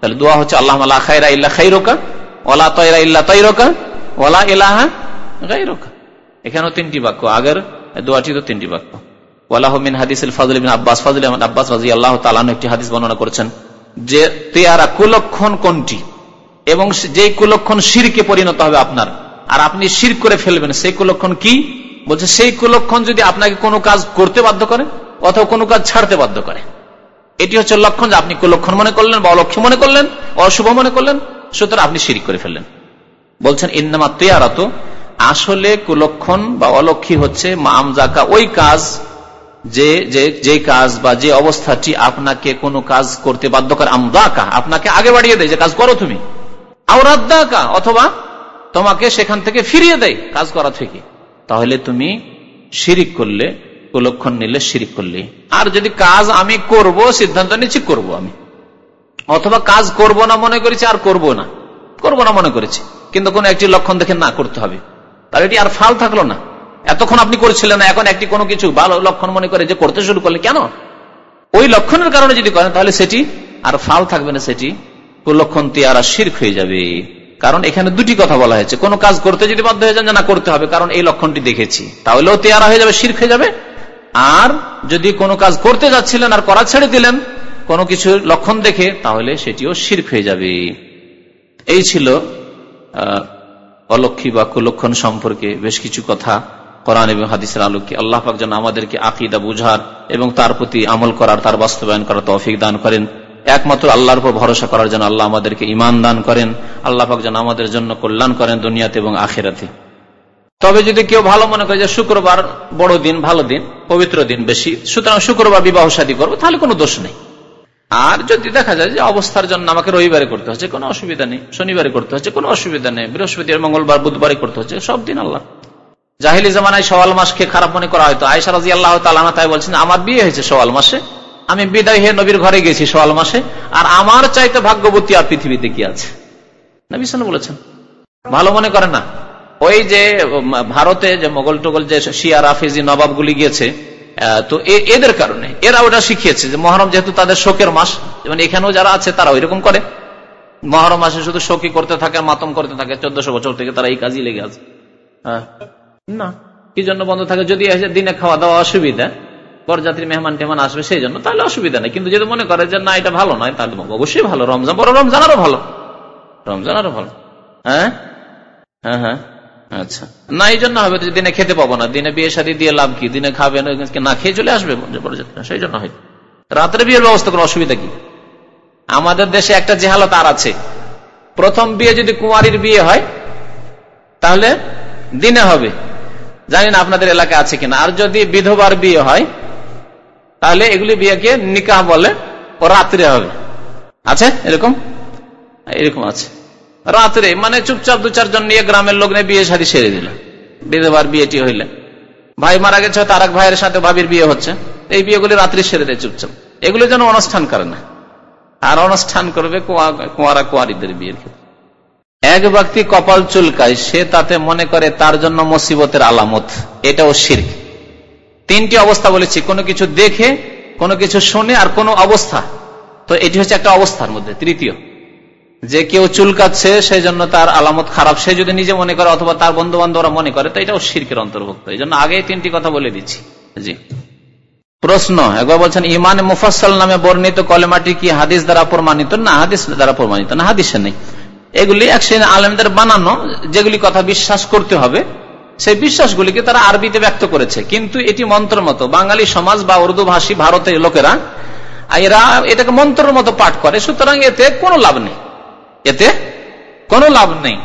তাহলে দোয়া হচ্ছে আল্লাহ আল্লাহ খাইরা ইল্লা খাই রোকা ওলা তয়রা ইল্লা ওলা এলাহা গাই রোকা এখানেও তিনটি বাক্য, আগের দোয়াটি তো তিনটি বাক্য। হাদিস ফাজল আব্বাস ফাজল আব্বাস রাজি আল্লাহ একটি হাদিস বর্ণনা করেছেন যে তেয়ারা কুলক্ষণ কোনটি এবং যেই কুলক্ষণ শিরকে পরিণত হবে আপনার। আর আপনি শির করে ফেলবেন, সেই কুলক্ষণ কি? বলছে সেই কুলক্ষণ যদি আপনাকে কোনো কাজ করতে বাধ্য করে, অথবা কোনো কাজ ছাড়তে বাধ্য করে। এটি হচ্ছে লক্ষণ যে আপনি কুলক্ষণ মনে করলেন বা অলক্ষ্য মনে করলেন, অশুভ মনে করলেন সুতরাং আপনি শিরিক করে ফেললেন। বলছেন, ইন্নামা তেয়ারাত আসলে কুলক্ষণ বা অলক্ষী হচ্ছে মাম জাকা ওই কাজ যে যে কাজ বা যে অবস্থাটি আপনাকে কোনো কাজ করতে বাধ্য করে। আমদাকা আপনাকে আগে বাড়িয়ে দেয় যে, কাজ করো তুমি। আওরাদ্দাকা অথবা তোমাকে সেখান থেকে ফিরিয়ে দেয়, কাজ করা থেকে। তাহলে তুমি শিরিক করলে, কুলক্ষণ নিলে শিরিক করলে আর যদি কাজ আমি করব, সিদ্ধান্ত নিচ্ছি করব আমি। অথবা কাজ করব না মনে করেছি, আর করব না। করব না মনে করেছি। কিন্তু কোন একটি লক্ষণ দেখে না করতে হবে। তাহলে এটি আর ফাল থাকল না। এতক্ষণ আপনি করছিলেন না, এখন একটি কোনো কিছু ভালো লক্ষণ মনে করে যে করতে শুরু করলে কেন? ওই লক্ষণের কারণে যদি করেন, তাহলে সেটি আর ফাল থাকবে না, সেটি কুলক্ষণ তিয়ারা শির্ক হয়ে যাবে। কারণ এখানে দুটি কথা বলা হয়েছে। কোন কাজ করতে যদি বাধ্য হয়ে যান না করতে হবে, কারণ এই লক্ষণটি দেখেছি। তাহলেও তেয়ারা হয়ে যাবে, শির্ক হয়ে যাবে। আর যদি কোনো কাজ করতে যাচ্ছিলেন আর করা ছেড়ে দিলেন কোনো কিছু লক্ষণ দেখে, তাহলে সেটিও শির্ক হয়ে যাবে। এই ছিল অলক্ষী বা কুলক্ষণ সম্পর্কে বেশ কিছু কথা কোরআন এবং হাদিসের আলোকে। আল্লাহ পাক যেন আমাদেরকে আকিদা বুঝার এবং তার প্রতি আমল করার, তার বাস্তবায়ন করার তৌফিক দান করেন। একমাত্র আল্লাহর উপর ভরসা করার জন্য আল্লাহ আমাদেরকে ইমান দান করেন। আল্লাহ পাক যেন আমাদের জন্য কল্যাণ করেন দুনিয়াতে এবং আখেরাতে। তবে যদি কেউ ভালো মনে করে যে শুক্রবার বড় দিন, ভালো দিন, পবিত্র দিন বেশি, সুতরাং শুক্রবার বিবাহ সাদী করব, তাহলে কোনো দোষ নেই। আর যদি দেখা যায় যে অবস্থার জন্য আমাকে রবিবারে করতে হচ্ছে, কোনো অসুবিধা নেই। শনিবারে করতে হচ্ছে, কোনো অসুবিধা নেই। বৃহস্পতিবার, মঙ্গলবার বুধবারে করতে হচ্ছে। সব দিন আল্লাহ। জাহিলি জামানায় সওয়াল মাসকে খারাপ মনে করা হয়তো। আয়সা রাজি আল্লাহ তালা তাই বলছেন, আমার বিয়ে হয়েছে সওয়াল মাসে। আমি বিদায় হয়ে নবীর ঘরে গেছি সওয়াল মাসে। আর আমার চাইতে ভাগ্যবতী আর পৃথিবীতে কি আছে? বলেছেন, ভালো মনে করে না। ওই যে ভারতে যে মোগল টোগল যে শিয়া, রাফিজি, নবাবগুলি গিয়েছে তো এদের কারণে। এরা ওটা শিখিয়েছে যে মহরম যেহেতু তাদের শোকের মাস, যেমন এখানেও যারা আছে তারা ওইরকম করে। মহরম মাসে শুধু শোকি করতে থাকে, মাতম করতে থাকে, চোদ্দশো বছর থেকে তারা এই কাজই লেগে আছে। হ্যাঁ। না, কি জন্য বন্ধ থাকে? যদি দিনে খাওয়া দাওয়া অসুবিধা, বরযাত্রী মেহমান টেহমান আসবে সেই জন্য, তাহলে অসুবিধা নেই। কিন্তু যদি মনে করে যে না, এটা ভালো নয়, তাহলে অবশ্যই ভালো। রমজান বড় রমজান আরও ভালো। রমজান আরও ভালো। হ্যাঁ? হ্যাঁ হ্যাঁ। আচ্ছা। না, এই জন্য হবে দিনে খেতে পাবো না। দিনে বিয়ে শাদী দিয়ে লাভ কি? দিনে খাবে না খেয়ে চলে আসবে সেই জন্য হয়। রাত্রে বিয়ের ব্যবস্থা কোনো অসুবিধা কি? আমাদের দেশে একটা জেহালত আর আছে। প্রথম বিয়ে যদি কুমারীর বিয়ে হয়, তাহলে দিনে হবে। জানি না আপনাদের এলাকায় আছে কিনা। আর যদি বিধবার বিয়ে হয়, তাহলে এগুলি বিয়েকে নিকাহ বলে ও রাত্রে হবে। আছে? এরকম? এরকম আছে। রাত্রে মানে চুপচাপ দু চারজন নিয়ে গ্রামের লোক নিয়ে বিয়ে শাদী সেরে দিল। বিধবার বিয়েটি হইলে। ভাই মারা গেছে তার এক ভাইয়ের সাথে ভাবির বিয়ে হচ্ছে। এই বিয়েগুলি রাত্রি সেরে দেয় চুপচাপ। এগুলো যেন অনুষ্ঠান করে না। আর অনুষ্ঠান করবে কুয়ারা কুয়ারিদের বিয়ের এক ব্যক্তি কপাল চুলকায়, সে তাতে মনে করে তার জন্য মুসিবতের আলামত। এটাও শির তিনটি অবস্থা বলেছি, কোনো কিছু দেখে, কোনো কিছু শুনে আর কোনো অবস্থা। তো এটি হচ্ছে একটা অবস্থার মধ্যে, তৃতীয়। যে কেউ চুলকাচ্ছে সেই জন্য তার আলামত খারাপ। সে যদি নিজে মনে করে অথবা তার বন্ধু বান্ধবরা মনে করে, তো এটাও শিরকের অন্তর্ভুক্ত। এই জন্য আগে তিনটি কথা বলে দিচ্ছি। জি। প্রশ্ন, একবার বলছেন, ইমান মুফাসল নামে বর্ণিত কলেমাটি কি হাদিস দ্বারা প্রমাণিত? না, হাদিস দ্বারা প্রমাণিত না, হাদিসে নেই। এগুলি এক আলেমদের বানানো, যেগুলি কথা বিশ্বাস করতে হবে। সেই বিশ্বাসগুলিকে তারা আরবিতে ব্যক্ত করেছে। কিন্তু এটি মন্ত্রের মতো। বাঙালি সমাজ বা উর্দু ভাষী ভারতের লোকেরা, এরা এটাকে মন্ত্রের মতো পাঠ করে। সুতরাং এতে কোনো লাভ নেই। এতে কোনো লাভ নেই।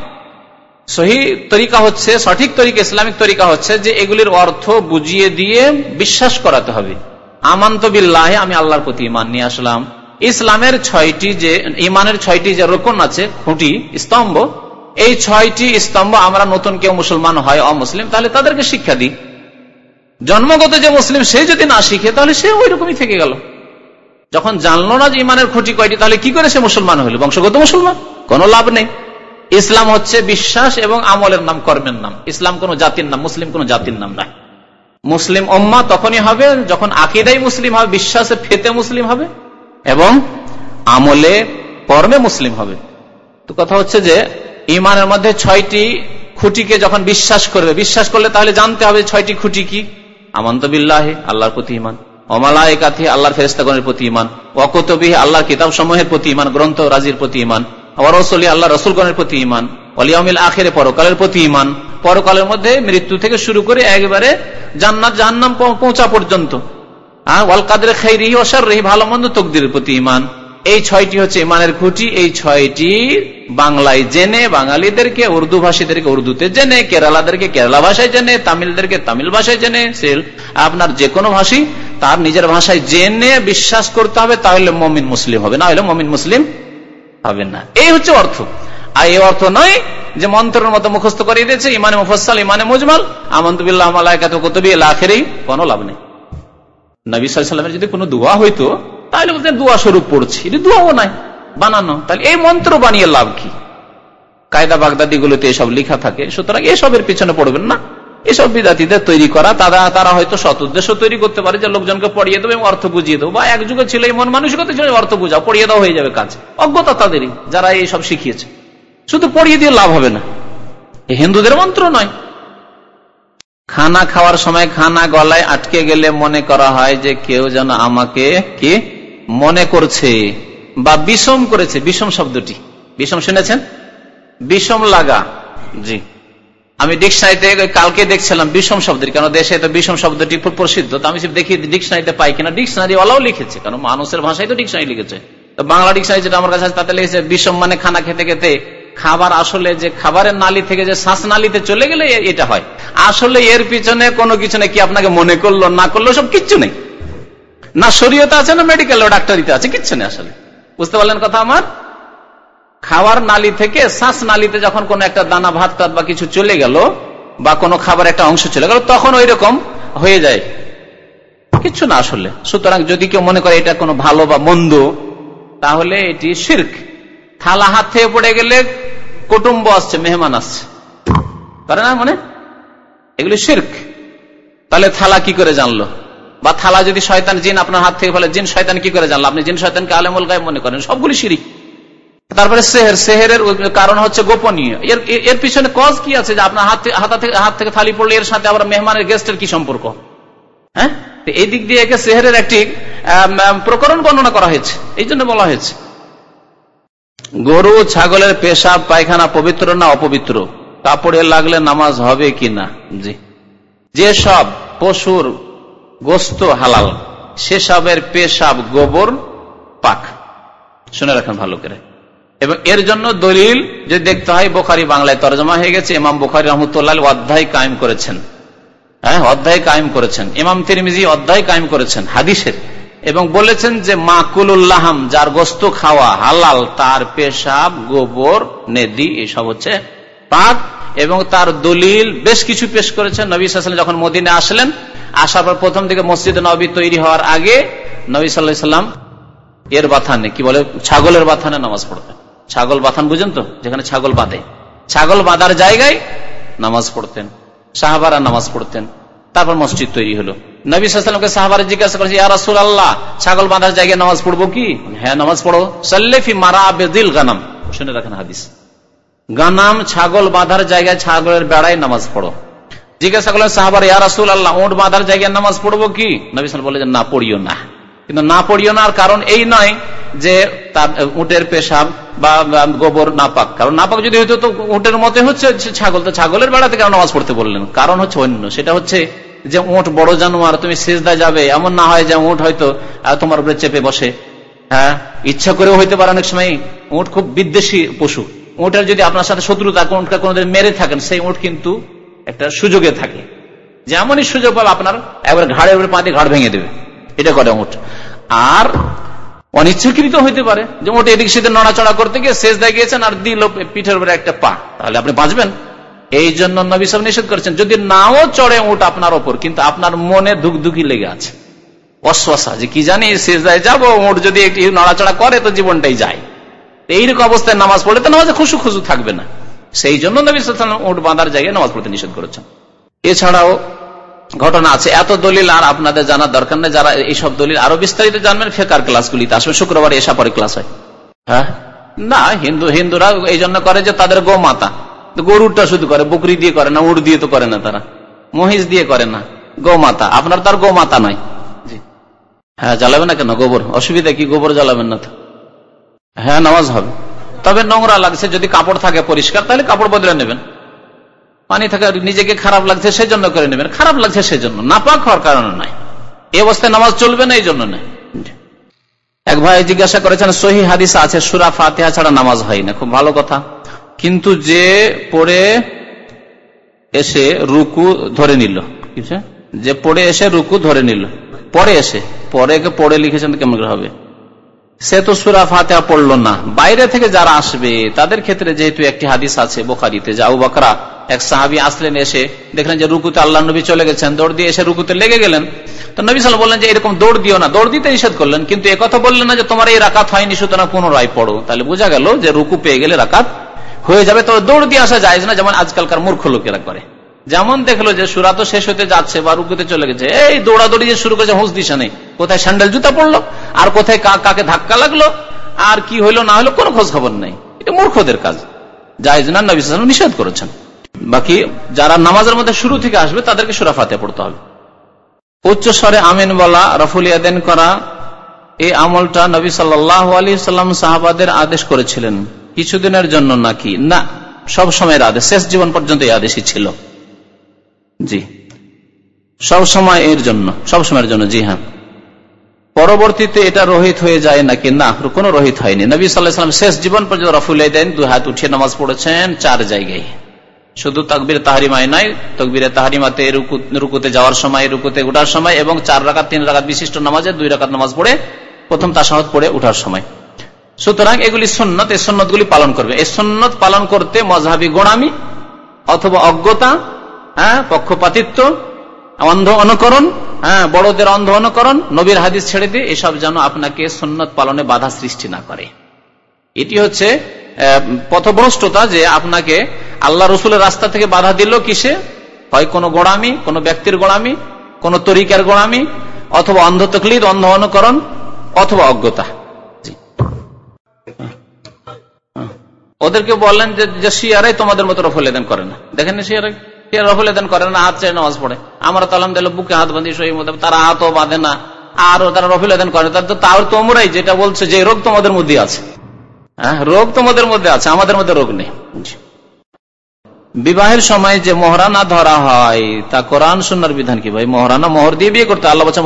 সহি তরিকা হচ্ছে, সঠিক তরিকা, ইসলামিক তরিকা হচ্ছে যে এগুলির অর্থ বুঝিয়ে দিয়ে বিশ্বাস করাতে হবে। আমান্ত বিল্লাহ, আমি আল্লাহর প্রতি ইমান নিয়ে আসলাম। ইসলামের ছয়টি যে ইমানের ছয়টি যে রোকন আছে, খুঁটি, স্তম্ভ, এই ছয়টি স্তম্ভ আমরা নতুন কেউ মুসলমান হয়, অমুসলিম, তাহলে তাদেরকে শিক্ষা দিই। জন্মগত যে মুসলিম, সে যদি না শিখে, তাহলে সে ওই রকমই থেকে গেল। যখন জানলো না যে ইমানের খুঁটি কয়টি, তাহলে কি করে সে মুসলমান হইল বংশগত মুসলমান? কোনো লাভ নেই। ইসলাম হচ্ছে বিশ্বাস এবং আমলের নাম, কর্মের নাম। ইসলাম কোন জাতির নাম, মুসলিম কোন জাতির নাম না মুসলিম ওম্মা তখনই হবে যখন আকিদাই মুসলিম হবে বিশ্বাসে ফেতে মুসলিম হবে, এবং আমলে, কর্মে মুসলিম হবে। তো কথা হচ্ছে যে, ইমানের মধ্যে ছয়টি খুঁটিকে যখন বিশ্বাস করবে, বিশ্বাস করলে তাহলে জানতে হবে ছয়টি খুঁটি কি। আমন্ত বিল্লাহে, আল্লাহর প্রতি ইমান অমালায়কাথি আল্লাহর ফেরেস্তাগণের প্রতি ইমান অকতবিহ আল্লাহর কিতাব সমূহের প্রতি ইমান গ্রন্থ রাজির প্রতি ইমান অরসলি আল্লাহ রসুলগণের প্রতি ইমান অলিয়ামিল আখের পরকালের প্রতি ইমান পরকালের মধ্যে মৃত্যু থেকে শুরু করে একবারে জান্নাত, জাহান্নাম পৌঁছা পর্যন্ত। ওয়াল কাদের খেরি অসার রেহি ভালো মন্দ তকদির প্রতি ইমান এই ছয়টি হচ্ছে ইমানের খুঁটি, এই ছয়টি বাংলায় জেনে বাঙালিদেরকে, উর্দু ভাষীদেরকে উর্দুতে জেনে, কেরালাদেরকে কেরালা ভাষায় জেনে, তামিলদেরকে তামিল ভাষায় জেনে আপনার যে কোনো ভাষী তার নিজের ভাষায় জেনে বিশ্বাস করতে হবে, তাহলে মমিন মুসলিম হবে, না হলে মমিন মুসলিম হবে না। এই হচ্ছে অর্থ। আর এই অর্থ নয় যে মন্ত্রের মতো মুখস্থ করিয়ে দিয়েছে, ইমানে মুফসাল ইমানে মুজমাল, আমন্তুবিল্লাহ কতবি লাখেরই কোনো লাভ নেই। নবী সাল্লামের যদি কোনো দোয়া হইতো তাহলে বলতেন, দোয়া স্বরূপ পড়ছি। এটা দোয়াও নাই, বানানো। তাহলে এই মন্ত্র বানিয়ে লাভ কি? কায়দা বাগদাদি গুলোতে এসব লেখা থাকে, সুতরাং এসবের পিছনে পড়বেন না। এসব বিদাতিদের তৈরি করা, তারা তারা হয়তো সৎ উদ্দেশ্য তৈরি করতে পারে যে লোকজনকে পড়িয়ে দেবো অর্থ বুঝিয়ে দেবো। বা এক যুগে ছিল মন মানসিকতা ছিল অর্থ বুঝাও, পড়িয়ে দেওয়া হয়ে যাবে কাজ। অজ্ঞতা তাদেরই, যারা এই সব শিখিয়েছে। শুধু পড়িয়ে দিয়ে লাভ হবে না। হিন্দুদের মন্ত্র নয়। খানা খাওয়ার সময় খানা গলায় আটকে গেলে মনে করা হয় যে কেউ যেন আমাকে কি মনে করছে বা বিষম করেছে, বিষম শব্দটি। বিষম শুনেছেন? বিষম লাগা। জি। আমি ডিকশনারিতে কালকে দেখছিলাম বিষম শব্দের কেন দেশে তো বিষম শব্দটি খুব প্রসিদ্ধ, তো আমি দেখি ডিকশনারিতে পাই কিনা। ডিকশনারি ওলাও লিখেছে কারণ মানুষের ভাষায় তো ডিকশনারি লিখেছে। তো বাংলা ডিকশনারি যেটা আমার কাছে তাতে লিখেছে, বিষম মানে খানা খেতে খেতে খাবার আসলে যে খাবারের নালি থেকে যে শ্বাস নালিতে চলে গেলে এটা হয়। আসলে এর পিছনে কোনো কিছু নেই, কি আপনাকে মনে করল, না করল, সব কিচ্ছু নেই। না, শরীয়তে আছে না মেডিকেল ডাক্তারিতে আছে, কিচ্ছু নেই আসলে। বুঝতে পারলেন কথা আমার? খাওয়ার নালি থেকে শ্বাস নালিতে যখন কোন একটা দানা, ভাত টাত বা কিছু চলে গেল, বা কোনো খাবার একটা অংশ চলে গেল, তখন ওই রকম হয়ে যায়। কিচ্ছু না আসলে। সুতরাং যদি কেউ মনে করে এটা কোনো ভালো বা মন্দ, তাহলে এটি শির্ক। থালা হাত থেকে পড়ে গেলে কুটুম্ব আসছে, মেহমান আসছে। পারে না মনে? এগুলি শির্ক। তাহলে থালা কি করে জানলো? বা থালা যদি শয়তান, জিন আপনার হাত থেকে ফেলে, জিন শয়তান কি করে জানলো? আপনি জিন শয়তানকে আলেমুল গায়ে মনে করেন, সবগুলি শিরিক। তারপরে সেহের সেহের কারণ হচ্ছে গোপনীয়। এর এর পিছনে কজ কি আছে? যে আপনার হাত থেকে হাত থেকে থালি পড়লে এর সাথে আবার মেহমানের গেস্টের কি সম্পর্ক? হ্যাঁ? এই দিক দিয়ে একে সেহের একটি প্রকরণ বর্ণনা করা হয়েছে। এই জন্য বলা হয়েছে। গরু, ছাগলের পেশাব পায়খানা পবিত্র না অপবিত্র? কাপড়ে লাগলে নামাজ হবে কি না? জি। যেসব পশুর গোস্ত হালাল, সেসবের পেশাব গোবর পাক। শুনে রাখেন ভালো করে। এবং এর জন্য দলিল যে দেখতে হয়, বোখারি বাংলায় তরজমা হয়ে গেছে, ইমাম বোখারি রহমতুল্লাহ অধ্যায় কায়েম করেছেন। হ্যাঁ অধ্যায় কায়েম করেছেন। ইমাম তিরমিজি অধ্যায় কায়েম করেছেন, হাদিসের। এবং বলেছেন যে, মাকুলুল্লাহাম, যার গোস্ত খাওয়া হালাল, তার পেশাব গোবর, নেদি, এসব হচ্ছে পাক। এবং তার দলিল বেশ কিছু পেশ করেছেন। নবী সাল্লাম যখন মদিনে আসলেন আসার পর প্রথম দিকে মসজিদ নবী তৈরি হওয়ার আগে নবী সাল্লাহ সাল্লাম এর বাথানে, কি বলে, ছাগলের বাথানে নামাজ পড়তেন। ছাগল বাথান বুঝেন তো? যেখানে ছাগল বাঁধে। ছাগল বাঁধার জায়গায় নামাজ পড়তেন। সাহাবারা নামাজ পড়তেন। তারপর মসজিদ তৈরি হলো। নবী সাল্লামকে সাহাবারা জিজ্ঞাসা করেছে ইয়া রাসুল আল্লাহ ছাগল বাঁধার জায়গায় নামাজ পড়ব কি? হ্যাঁ নামাজ পড়ো। সাল্লেফি মারা আবেদিল গানাম। শুনে রাখেন হাদিস। গানাম, ছাগল বাঁধার জায়গায় ছাগলের বেড়ায় নামাজ পড়ো। জিজ্ঞাসা করলেন, সাহাবার, ইয়া রাসুল আল্লাহ উঠ বাঁধার জায়গায় নামাজ পড়ব কি? নবী বলে না, পড়িও না। কিন্তু না পড়িও না কারণ এই নয় যে তার উটের পেশাব বা গোবর নাপাক। কারণ নাপাক যদি হইতো, তো উটের মতে হচ্ছে ছাগল। তো ছাগলের বেড়াতে কেন নামাজ পড়তে বললেন? কারণ হচ্ছে অন্য, সেটা হচ্ছে যে উঠ বড় জানোয়ার, তুমি সেজদা যাবে, এমন না হয় যে উঠ হয়তো তোমার উপরে চেপে বসে। হ্যাঁ ইচ্ছা করেও হইতে পারে অনেক সময় উঠ খুব বিদ্বেষী পশু। উঠের যদি আপনার সাথে শত্রুতা উঠটা কোনোদিন মেরে থাকেন, সেই উঠ কিন্তু একটা সুযোগে থাকে। যেমনই সুযোগ পাবে আপনার, একবার ঘাড়ের উপরে পাতে ঘাড় ভেঙে দেবে। এটা করে উঠ আর অনিচ্ছাকৃত হইতে পারে যে ওটা এদিক সেদিন নড়াচড়া করতে গিয়ে শেষ দিয়ে গিয়েছেন আর দিল পিঠের উপরে একটা পা। তাহলে আপনি বাঁচবেন। এই জন্য নবী সব নিষেধ করেছেন, যদি নাও চড়ে উঠ আপনার ওপর, কিন্তু আপনার মনে ধুকধুকি লেগে আছে। অশ্বাসা যে কি জানি শেষ দায় যাব উঠ যদি একটি নড়াচড়া করে তো জীবনটাই যায়। এইরকম অবস্থায় নামাজ পড়লে তো নামাজে খুশু খুশু থাকবে না। সেই জন্য নবী সাল্লাম উঠ বাঁধার জায়গায় নামাজ পড়তে নিষেধ করেছেন। এছাড়াও ঘটনা আছে, এত দলিল আর আপনাদের জানার দরকার নেই, যারা এইসব দলিল আরও বিস্তারিত জানবেন, ফেকার ক্লাসগুলিতে আসবে। শুক্রবার এসা পরে ক্লাস হয়। হ্যাঁ? না, হিন্দু, হিন্দুরা এই জন্য করে যে তাদের গো মাতা গরুরটা শুধু করে, বকরি দিয়ে করে না উড় দিয়ে তো করে না তারা। মহিষ দিয়ে করে না গো মাতা আপনার তার গো মাতা নয়। হ্যাঁ জ্বালাবেন না কেন? গোবর। অসুবিধা কি? গোবর জ্বালাবেন না তো। হ্যাঁ নামাজ হবে। তবে নোংরা লাগছে, যদি কাপড় থাকে পরিষ্কার, তাহলে কাপড় বদলে নেবেন। পানি থাকে, নিজেকে খারাপ লাগছে সেই জন্য করে নেবেন। খারাপ লাগছে সেই জন্য নাপাক হওয়ার কারণে নাই। এই অবস্থায় নামাজ চলবে না এই জন্য নয় এক ভাই জিজ্ঞাসা করেছেন, সহি হাদিস আছে, সুরা ফাতেহা ছাড়া নামাজ হয় না, খুব ভালো কথা। কিন্তু যে পড়ে এসে রুকু ধরে নিল। যে পড়ে এসে রুকু ধরে নিল। পরে এসে পরে পড়ে লিখেছেন, কেমন হবে? সে তো সুরা ফাতেহা পড়ল না। বাইরে থেকে যারা আসবে, তাদের ক্ষেত্রে যেহেতু একটি হাদিস আছে বোখারিতে, যে আবু বাকরা এক সাহাবি আসলেন এসে দেখলেন যে রুকুতে আল্লাহ নবী চলে গেছেন, দৌড় দিয়ে এসে রুকুতে লেগে গেলেন। তো নবী সাল বললেন যে এরকম দৌড় দিও না, দৌড় দিতে নিষেধ করলেন, কিন্তু একথা বললেন না যে তোমার এই রাকাত হয়নি, সুতরাং পুনরায় পড়ো। তাহলে বোঝা গেল যে রুকু পেয়ে গেলে রাকাত হয়ে যাবে, তবে দৌড় দিয়ে আসা যায় না, যেমন আজকালকার মূর্খ লোকেরা করে। যেমন দেখল যে সুরা তো শেষ হতে যাচ্ছে বা রুকুতে চলে গেছে, এই দৌড়াদৌড়ি যে শুরু করেছে হুঁস দিশা নেই। কোথায় স্যান্ডেল জুতা পড়ল, আর কোথায় কাকে ধাক্কা লাগল, আর কি হইল, না হলো কোনো খোঁজ খবর নেই। এটা মূর্খদের কাজ। নিষেধ করেছেন। বাকি যারা নামাজের মধ্যে শুরু থেকে আসবে, তাদেরকে সুরাফাতে পড়তে হবে। উচ্চ স্বরে আমিন বলা, রফুল করা, এই আমলটা নবী সাল্লাম সাহাবাদের আদেশ করেছিলেন। কিছুদিনের জন্য নাকি? না, সব সময়ের আদেশ, শেষ জীবন পর্যন্ত এই আদেশই ছিল। জি। সব সময় এর জন্য সব সময়ের জন্য, জি হ্যাঁ। পরবর্তীতে এটা রোহিত হয়ে যায় নাকি না? কোনো রোহিত হয়নি। নবী সাল্লাহাম শেষ জীবন পর্যন্ত রফুল দেন, দু হাত উঠিয়ে নামাজ পড়েছেন, চার জায়গায়। শুধু তকবির তাহারিমায় নয়, তকবিরে তাহারিমাতে রুকুতে যাওয়ার সময়, রুকুতে উঠার সময় এবং চার রাকাত, তিন রাকাত বিশিষ্ট নামাজে দুই রাকাত নামাজ পড়ে, প্রথম তাসাহত পড়ে উঠার সময়। সুতরাং এগুলি সন্ন্যত এই সন্ন্যতগুলি পালন করবে। এই সন্ন্যত পালন করতে মজাহাবি গোড়ামি অথবা অজ্ঞতা হ্যাঁ পক্ষপাতিত্ব, অন্ধ অনুকরণ হ্যাঁ বড়দের অন্ধ অনুকরণ, নবীর হাদিস ছেড়ে দিয়ে এসব যেন আপনাকে সন্ন্যত পালনে বাধা সৃষ্টি না করে। এটি হচ্ছে পথভ্রষ্টতা যে আপনাকে আল্লাহ রসুলের রাস্তা থেকে বাধা দিল কিসে? হয় কোনো গোড়ামি, কোনো ব্যক্তির গোড়ামি, কোন তরিকার গোড়ামি, অথবা অন্ধ তকলিদ, অন্ধ অনুকরণ, অথবা অজ্ঞতা। ওদেরকে বললেন যে শিয়ারাই তোমাদের মতো রফলেদান করে না। দেখেন শিয়ারাই? রফলেদান করে না, হাত নামাজ পড়ে। আমরা বুকে হাত বাঁধি তারা হাতও বাঁধে না। তারা করে। তার তোমরাই যেটা যে রোগ তোমাদের মধ্যে আছে। হ্যাঁ রোগ তোমাদের মধ্যে আছে, আমাদের মধ্যে রোগ নেই। বিবাহের সময় যে মহরানা ধরা হয়, তা কোরআন সুন্নার বিধান কি ভাই? মহরানা মোহর দিয়ে বিয়ে করতে আল্লাহ বলছে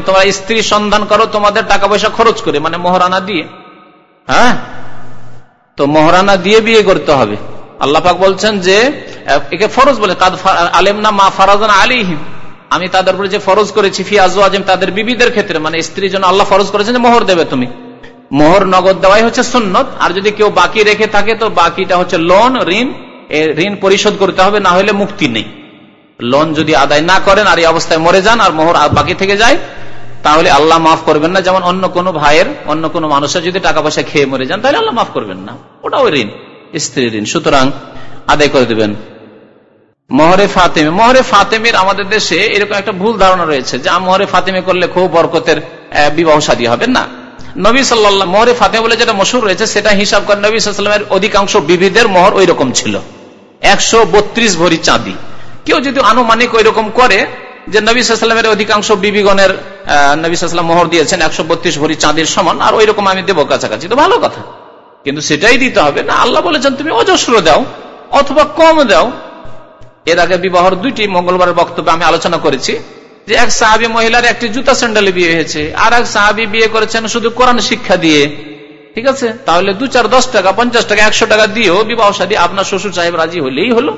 তোমরা স্ত্রী সন্ধান করো, তোমাদের টাকা পয়সা খরচ করে মানে মহরানা দিয়ে। হ্যাঁ? তো মহরানা দিয়ে বিয়ে করতে হবে। আল্লাহ পাক বলছেন যে একে ফরজ বলে আলেম না মা ফারাজান আলিহিম আমি তাদের উপরে যে ফরজ করেছি ফিয়াজ তাদের বিবিদের ক্ষেত্রে মানে স্ত্রীর জন্য আল্লাহ ফরজ করেছেন যে মোহর দেবে তুমি। মোহর নগদ দেওয়াই হচ্ছে সুন্নত, আর যদি কেউ বাকি রেখে থাকে, তো বাকিটা হচ্ছে লোন ঋণ। ঋণ পরিশোধ করতে হবে, না হলে মুক্তি নেই। লোন যদি আদায় না করেন, আর এই অবস্থায় মরে যান, আর মোহর বাকি থেকে যায়, তাহলে আল্লাহ মাফ করবেন না। যেমন অন্য কোনো ভাইয়ের, অন্য কোনো মানুষের যদি টাকা পয়সা খেয়ে মরে যান, তাহলে আল্লাহ মাফ করবেন না। ওটা ওই ঋণ স্ত্রী ঋণ। সুতরাং আদায় করে দেবেন। মহরে ফাতেমে। মহরে ফাতেমের আমাদের দেশে এরকম একটা ভুল ধারণা রয়েছে যে মহরে ফাতেমে করলে খুব বরকতের বিবাহ সাদী হবে। না। নবী সাল্লাহ মহরে ফাতে বলে যেটা মশুর রয়েছে, সেটা হিসাব করে নবী সাল্লামের অধিকাংশ বিবিদের মোহর ওই রকম ছিল। একশো বত্রিশ ভরি চাঁদি। কেউ যদি আনুমানিক ওই রকম করে যে, নবী সাল্লামের অধিকাংশ বিবিগণের নবী সাল্লাম মোহর দিয়েছেন, একশো বত্রিশ ভরি চাঁদির সমান, আর ওই রকম আমি দেবো কাছাকাছি। তো ভালো কথা। কিন্তু সেটাই দিতে হবে। না, আল্লাহ বলেছেন, তুমি অজস্র দাও অথবা কম দাও। এর আগে বিবাহর দুইটি মঙ্গলবারের বক্তব্যে আমি আলোচনা করেছি যে এক সাহাবি মহিলার একটি জুতা স্যান্ডেলে বিয়ে হয়েছে, আর এক সাহাবি বিয়ে করেছেন শুধু কোরআন শিক্ষা দিয়ে। ঠিক আছে? তাহলে দু চার দশ টাকা, পঞ্চাশ টাকা, একশো টাকা দিয়েও বিবাহ সাদী আপনার শ্বশুর সাহেব রাজি হলেই হলো।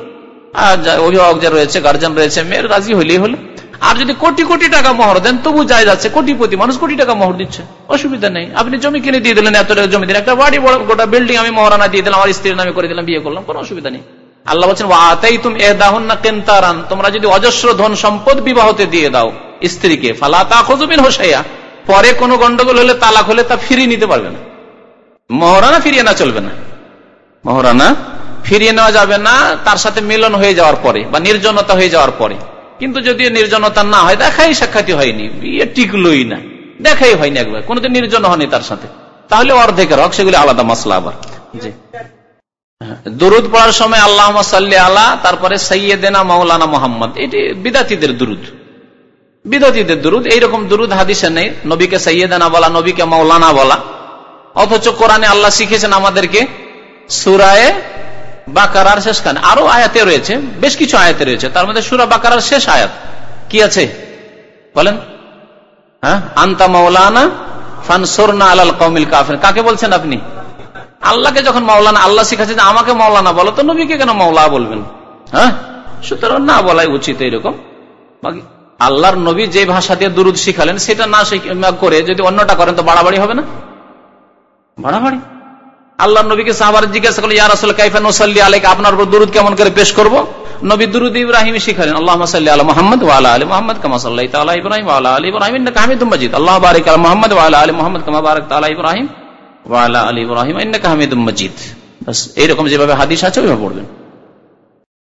আর অভিভাবক যা রয়েছে গার্জেন রয়েছে, মেয়ের রাজি হলেই হলো। আর যদি কোটি কোটি টাকা মোহর দেন, তবু যায় যাচ্ছে, কোটিপতি মানুষ কোটি টাকা মোহর দিচ্ছে। অসুবিধা নেই। আপনি জমি কিনে দিয়ে দিলেন, এত টাকা জমি দিলেন। একটা বাড়ি, বড় গোটা বিল্ডিং আমি মহারানা দিয়ে দিলাম, আমার স্ত্রীর নামে করে দিলাম, বিয়ে করলাম, কোনো অসুবিধা নেই। আল্লাহ বলছেন আতাই তুমি এ দাহন না কেন্তারান। তোমরা যদি অজস্র ধন সম্পদ বিবাহতে দিয়ে দাও স্ত্রীকে, ফালা তা খোঁজবিন হোসাইয়া পরে কোনো গন্ডগোল হলে তালাক হলে তা ফিরিয়ে নিতে পারবে না। মহরানা ফিরিয়ে না চলবে না। মহরানা ফিরিয়ে নেওয়া যাবে না, তার সাথে মিলন হয়ে যাওয়ার পরে বা নির্জনতা হয়ে যাওয়ার পরে। কিন্তু যদি নির্জনতা না হয়, দেখাই সাক্ষাৎ হয়নি, বিয়ে টিকলই না, দেখাই হয়নি একবার। কোনোদিন নির্জন হয়নি তার সাথে। তাহলে অর্ধেকের হক, সেগুলি আলাদা মশলা আবার। জি। দুরুদ পড়ার সময় আল্লাহ সাল্লি আল্লাহ তারপরে সৈয়দেনা মৌলানা মোহাম্মদ। এটি বিদাতিদের দুরুদ। বিদাতিদের দুরুদ। এইরকম দুরুদ হাদিসে নেই। নবীকে সৈয়দানা বলা, নবীকে মৌলানা বলা। অথচ কোরআনে আল্লাহ শিখেছেন আমাদেরকে সুরায় বাকারার শেষ খান আরও আয়াতে রয়েছে, বেশ কিছু আয়াতে রয়েছে। তার মধ্যে সুরা বাকারার শেষ আয়াত কি আছে? বলেন। হ্যাঁ? আন্তা মৌলানা ফানসোরনা আলাল কৌমিল কাফের। কাকে বলছেন আপনি? আল্লাহকে যখন মাওলানা, আল্লাহ শিখাচ্ছে যে আমাকে মাওলানা বলো, তো নবীকে কেন মাওলা বলবেন? হ্যাঁ? সুতরাং না বলাই উচিত এরকম বাকি, আল্লাহর নবী যে ভাষা দিয়ে দুরুদ শিখালেন, সেটা না করে যদি অন্যটা করেন, তো বাড়াবাড়ি হবে না? বাড়াবাড়ি। আল্লাহ নবীকে সাহাবার জিজ্ঞাসা করল ইয়ার আসলে কাইফা নসাল্লি আলাইকে? আপনার উপর দুরুদ কেমন করে পেশ করব? নবী দুরুদ ইব্রাহিম শিখালেন আল্লাহ সাল্লি আলা মোহাম্মদ ওয়ালা আলী মোহাম্মদ কামা সাল্লাহ তালা ইব্রাহিম ওয়ালা আলী ইব্রাহিম হামিদ মজিদ। আল্লাহ বারিক আল মোহাম্মদ ওয়ালা আলী মোহাম্মদ কামা বারক তালা ইব্রাহিম ওয়ালা আলী ইব্রাহিম হামিদ মজিদ। এইরকম যেভাবে হাদিস আছে ওইভাবে পড়বেন।